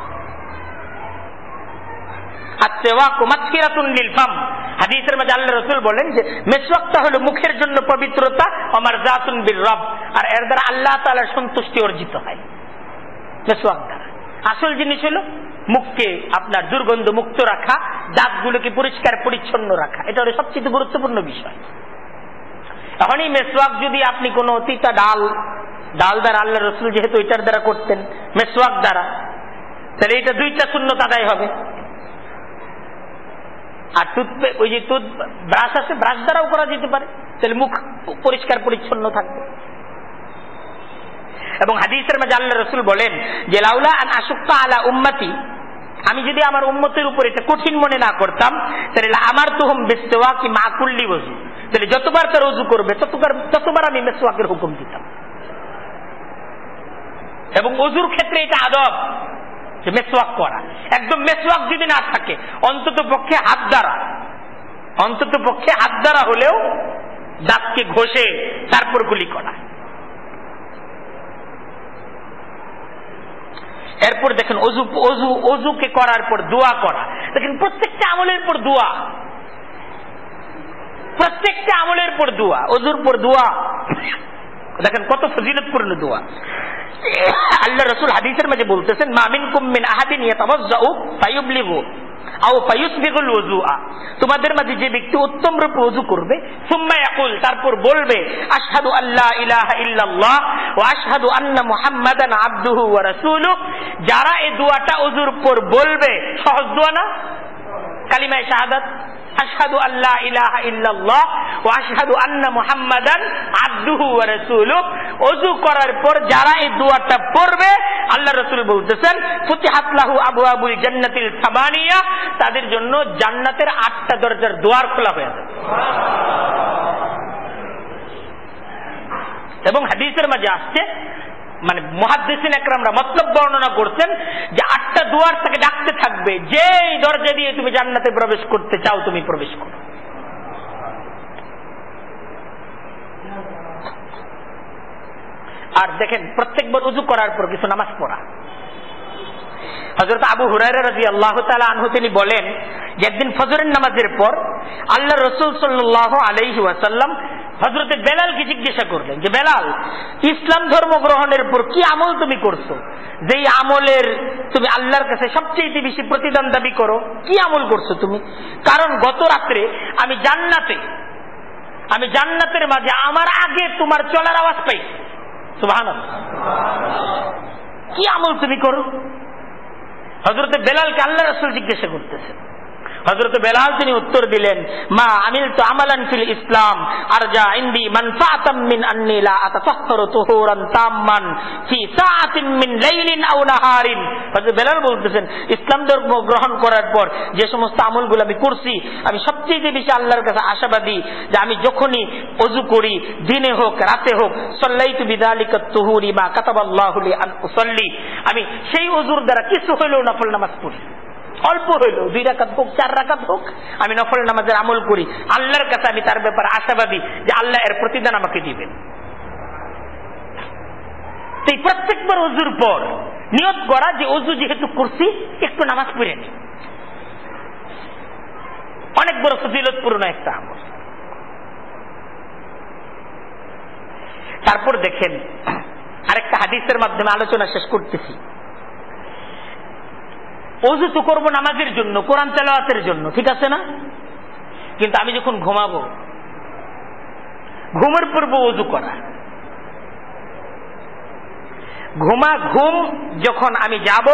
আসল জিনিস হলো মুখকে আপনার দুর্গন্ধ মুক্ত রাখা, দাঁতগুলোকে পরিষ্কার, পরিচ্ছন্ন রাখা। এটা হলো সবচেয়ে গুরুত্বপূর্ণ বিষয়। এখন এই মেসওয়াক যদি আপনি কোনো তিতা ডাল ডাল দ্বারা আল্লাহ রসুল যেহেতু এটার দ্বারা করতেন, মেসওয়াক দ্বারা। তাহলে এটা দুইটা শূন্য তাদাই হবে। আর টুথপে ওই যে টুথ ব্রাশ আছে, ব্রাশ দ্বারাও করা যেতে পারে। তাহলে মুখ পরিষ্কার পরিচ্ছন্ন থাকবে। এবং হাদিসের মাঝে আল্লাহ রসুল বলেন যে, লাউলা আন আশুক্কা আলা উম্মতি। আমি যদি আমার উম্মতের উপর এটা কঠিন মনে না করতাম, তাহলে আমার তুহম বেস্তোয়া কি মা কুল্লি বজু তাহলে যতবার তার রজু করবে, ততবার ততবার আমি মেসোয়াকের হুকুম দিতাম। এবং অজুর ক্ষেত্রে এটা আদব যে মেসওয়াক করা। একদম মেসওয়াক যদি না থাকে, অন্তত পক্ষে হাত দ্বারা। অন্তত পক্ষে হাত দ্বারা হলেও দাঁতকে ঘষে তারপর গুলি করা। এরপর দেখেন অজু অজু, অজুকে করার পর দোয়া করা। দেখেন প্রত্যেকটা আমলের পর দোয়া। প্রত্যেকটা আমলের পর দোয়া, অজুর পর দোয়া। দেখেন কত ফজিলতপূর্ণ দোয়া। আল্লাহ রসুল হাদিসের মাঝে বলতেছেন মামিন কুমিন আহাদিন তোমাদের মাঝে যে ব্যক্তি উত্তম রূপে অজু করবে সুম্মায়াকুল তারপর বলবে, আশহাদু আল্লাহ ইলাহা ইল্লাল্লাহ ও আশহাদু আন্না মুহাম্মাদান আবদুহু ওয়া রাসূলুহু। যারা এই দোয়াটা অজুর পর বলবে, সহজ দোয়া না? কালিমায়ে শাহাদাত? আশহাদু আল্লাহ ইলাহা ইল্লাল্লাহ ও আশহাদু আন্না মুহাম্মাদান আবদুহু ওয়া রাসূলুহু। ওযু করার পর যারা এই দোয়াটা পড়বে আল্লাহ রাসূল বলতেছেন, ফুতিহাত লাহু আবওয়াবুল জান্নাতিল সামানিয়া তাদের জন্য জান্নাতের আটটা দরজার দুয়ার খোলা হয়ে যাবে। এবং হাদিসের মাঝে আসছে মানে মহাদিসিন একরামরা মতলব বর্ণনা করছেন যে আটটা দুয়ার তাকে ডাকতে থাকবে। যে দরজা দিয়ে তুমি জান্নাতে প্রবেশ করতে চাও, তুমি প্রবেশ করো। আর দেখেন, প্রত্যেকবার উজু করার পর কিছু নামাজ পড়া। হজরত আবু হুরাইরা রাজি আল্লাহ আনহু তিনি বলেন যে একদিন ফজরের নামাজের পর আল্লাহ রসুল সাল্লাহ আলহি হজরতে বেলালকে জিজ্ঞাসা করলেন যে, বেলাল, ইসলাম ধর্ম গ্রহণের পর কি আমল তুমি করছ? যেই আমলের তুমি আল্লাহর কাছে সবচেয়ে বেশি প্রতিদান দাবি করো, কি আমল করছ তুমি? কারণ গত রাত্রে আমি জান্নাতে, আমি জান্নাতের মাঝে আমার আগে তোমার চলার আওয়াজ পাই সুবাহ কি আমল তুমি করো? হজরতে বেলালকে আল্লাহ রসুল জিজ্ঞাসা করতেছেন। হজরত বেলাল তিনি উত্তর দিলেন, মা আমিল তো আমালান ফিল ইসলাম আর যা ইন্দি মানফাতাম মিন আন্নি লা আতাতাহহারু তুহুরান তাম্মান, ফি সাআতিন মিন লাইলিন আও নাহারিন। হযরত বেলাল বলতেছেন, ইসলাম ধর্ম গ্রহণ করার পর যে সমস্ত আমলগুলো আমি করছি, আমি সবচেয়ে বেশি আল্লাহর কাছে আশাবাদী যে আমি যখনই অজু করি, দিনে হোক, রাতে হোক, সাল্লাইতু বিযালিকা তুহুরি মা কাতাবাল্লাহু আন আমি সেই অজুর দ্বারা কিছু হইলেও নফল নামাজ পড়ি। অল্প হইল, দুই রাকাত হোক, চার রাকাত হোক, আমি নফল নামাজের আমল করি। আল্লাহর কাছে আমি তার ব্যাপারে আশাবাদী যে আল্লাহ এর প্রতিদান আমাকে দিবেন। এই প্রত্যেকবার অজুর পর নিয়ত করা যে অজু যেহেতু করছি, একটু নামাজ পড়ে নি। অনেক বড় ফজিলতপূর্ণ একটা আমল। তারপর দেখেন, আরেকটা হাদিসের মাধ্যমে আলোচনা শেষ করতেছি। অজু তো করব নামাজের জন্য, কোরআন তেলাওয়াতের জন্য, ঠিক আছে না? কিন্তু আমি যখন ঘুমাবো, ঘুমের পূর্ব অজু করা। ঘুমা ঘুম যখন আমি যাব,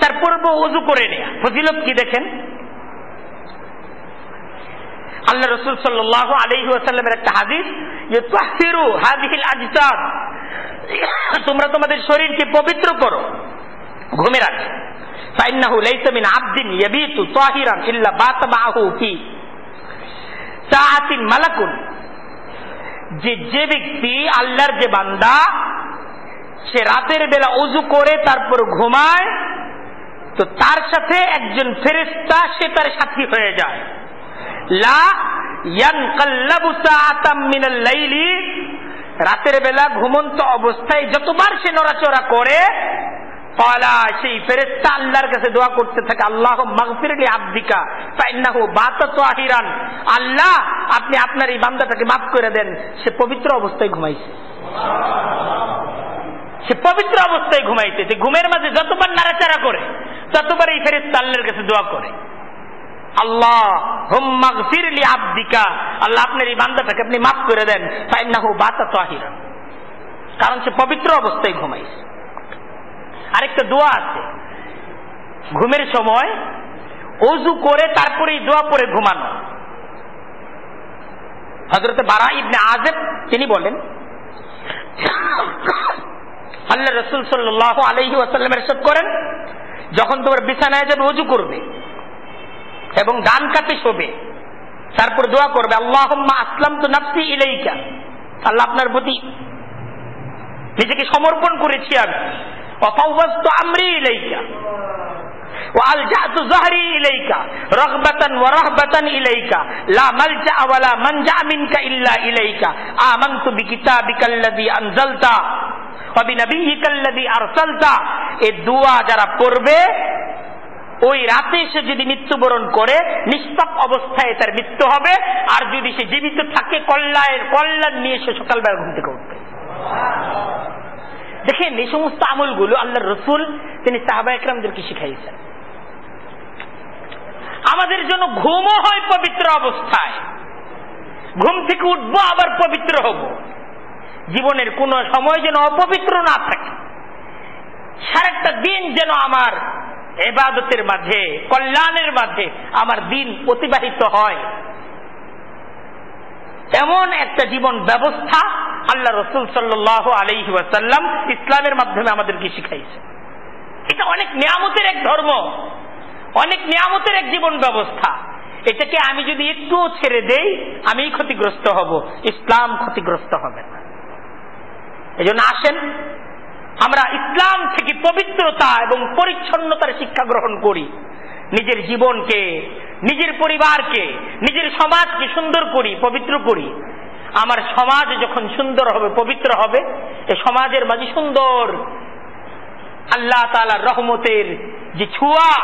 তার পূর্ব অজু করে নেয়া। ফজিলত কি দেখেন? আল্লাহ রসুল সাল্লাহ আলহি আসাল্লামের একটা হাদিস হাদিহিল আজসাদ তোমরা তোমাদের শরীরকে পবিত্র করো ঘুমের আগে যে যে ব্যক্তি আল্লাহর যে বান্দা, সে রাতের বেলা উজু করে তারপর ঘুমায়, তো তার সাথে একজন ফেরেস্তা সে তার সাথী হয়ে যায়। লা রাতের বেলা ঘুমন্ত অবস্থায় যতবার সে নড়াচড়া করে সেই ফেরেস্তা আল্লাহর কাছে দোয়া করতে থাকে, আল্লাহ মাগফিরলি আব্দিকা আহিরান আল্লাহ, আপনি আপনার এই বান্দাটাকে মাফ করে দেন। সে পবিত্র অবস্থায় ঘুমাইছে। সে পবিত্র অবস্থায় ঘুমের মাঝে যতবার নাড়াচাড়া করে ততবার এই ফেরেস্তা আল্লাহর কাছে দোয়া করে। আল্লাহ হোম্মাগফিরলি আব্দিকা। আল্লাহ, আপনার এই বান্দাটাকে আপনি মাফ করে দেন। ফাইন্নাহু বাতাতু আহিরান কারণ সে পবিত্র অবস্থায় ঘুমাইছে। আরেকটা দোয়া আছে। ঘুমের সময় অজু করে তারপরে দোয়া পরে ঘুমানো। হজরত বারা ইবনে আজেব তিনি বলেন, আল্লাহ রসুল সাল্লাহ আলহি ওয়াসাল্লামের সব করেন, যখন তোমার বিছানায় যাবে অজু করবে এবং ডান কাতে শোবে, তারপর দোয়া করবে আল্লাহ আসলাম তো নাফসি ইলাইকা। আল্লাহ আপনার প্রতি নিজেকে সমর্পণ করেছি আমি। وفوضت أمري إليك وألجأت ظهري إليك رغبة ورهبة إليك لا ملجأ ولا منجأ منك إلا إليك آمنت بكتابك الذي أنزلت وبنبيك الذي أرسلت এই দোয়া যারা পড়বে ওই রাতে সে যদি মৃত্যুবরণ করে নিষ্পাপ অবস্থায় তার মৃত্যু হবে আর যদি সে জীবিত থাকে কল্যাণের কল্যাণ নিয়ে সে সকালবেলা ঘুম থেকে উঠবে দেখেন, এই সমস্ত আমলগুলো আল্লাহ রসুল, তিনি সাহাবা একরামদেরকে শিখাইছেন। আমাদের জন্য ঘুমও হয় পবিত্র অবস্থায়। ঘুম থেকে উঠবো, আবার পবিত্র হব। জীবনের কোন সময় যেন অপবিত্র না থাকে। সারাটা দিন যেন আমার এবাদতের মাঝে, কল্যাণের মাঝে আমার দিন অতিবাহিত হয়। এমন একটা জীবন ব্যবস্থা আল্লাহ রসুল সাল্লাহ আলহি ওয়াসাল্লাম ইসলামের মাধ্যমে আমাদেরকে শিখাইছে। এটা অনেক নিয়ামতের এক ধর্ম, অনেক নিয়ামতের এক জীবন ব্যবস্থা। এটাকে আমি যদি একটুও ছেড়ে দেই আমি ক্ষতিগ্রস্ত হব, ইসলাম ক্ষতিগ্রস্ত হবে না। এই আসেন, আমরা ইসলাম থেকে পবিত্রতা এবং পরিচ্ছন্নতার শিক্ষা গ্রহণ করি। নিজের জীবনকে, নিজের পরিবারকে, নিজের সমাজকে সুন্দর করি, পবিত্র করি। আমার সমাজ যখন সুন্দর হবে, পবিত্র হবে, এ সমাজের মাঝে সুন্দর আল্লাহ তালার রহমতের যে ছুয়া,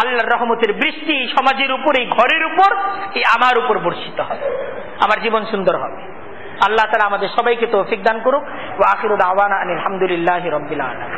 আল্লাহর রহমতের বৃষ্টি সমাজের উপর, এই ঘরের উপর এই আমার উপর বর্ষিত হবে। আমার জীবন সুন্দর হবে। আল্লাহ তালা আমাদের সবাইকে তৌফিক দান করুক। ও আখির আওয়ানা আলহামদুলিল্লাহ রবিল আলম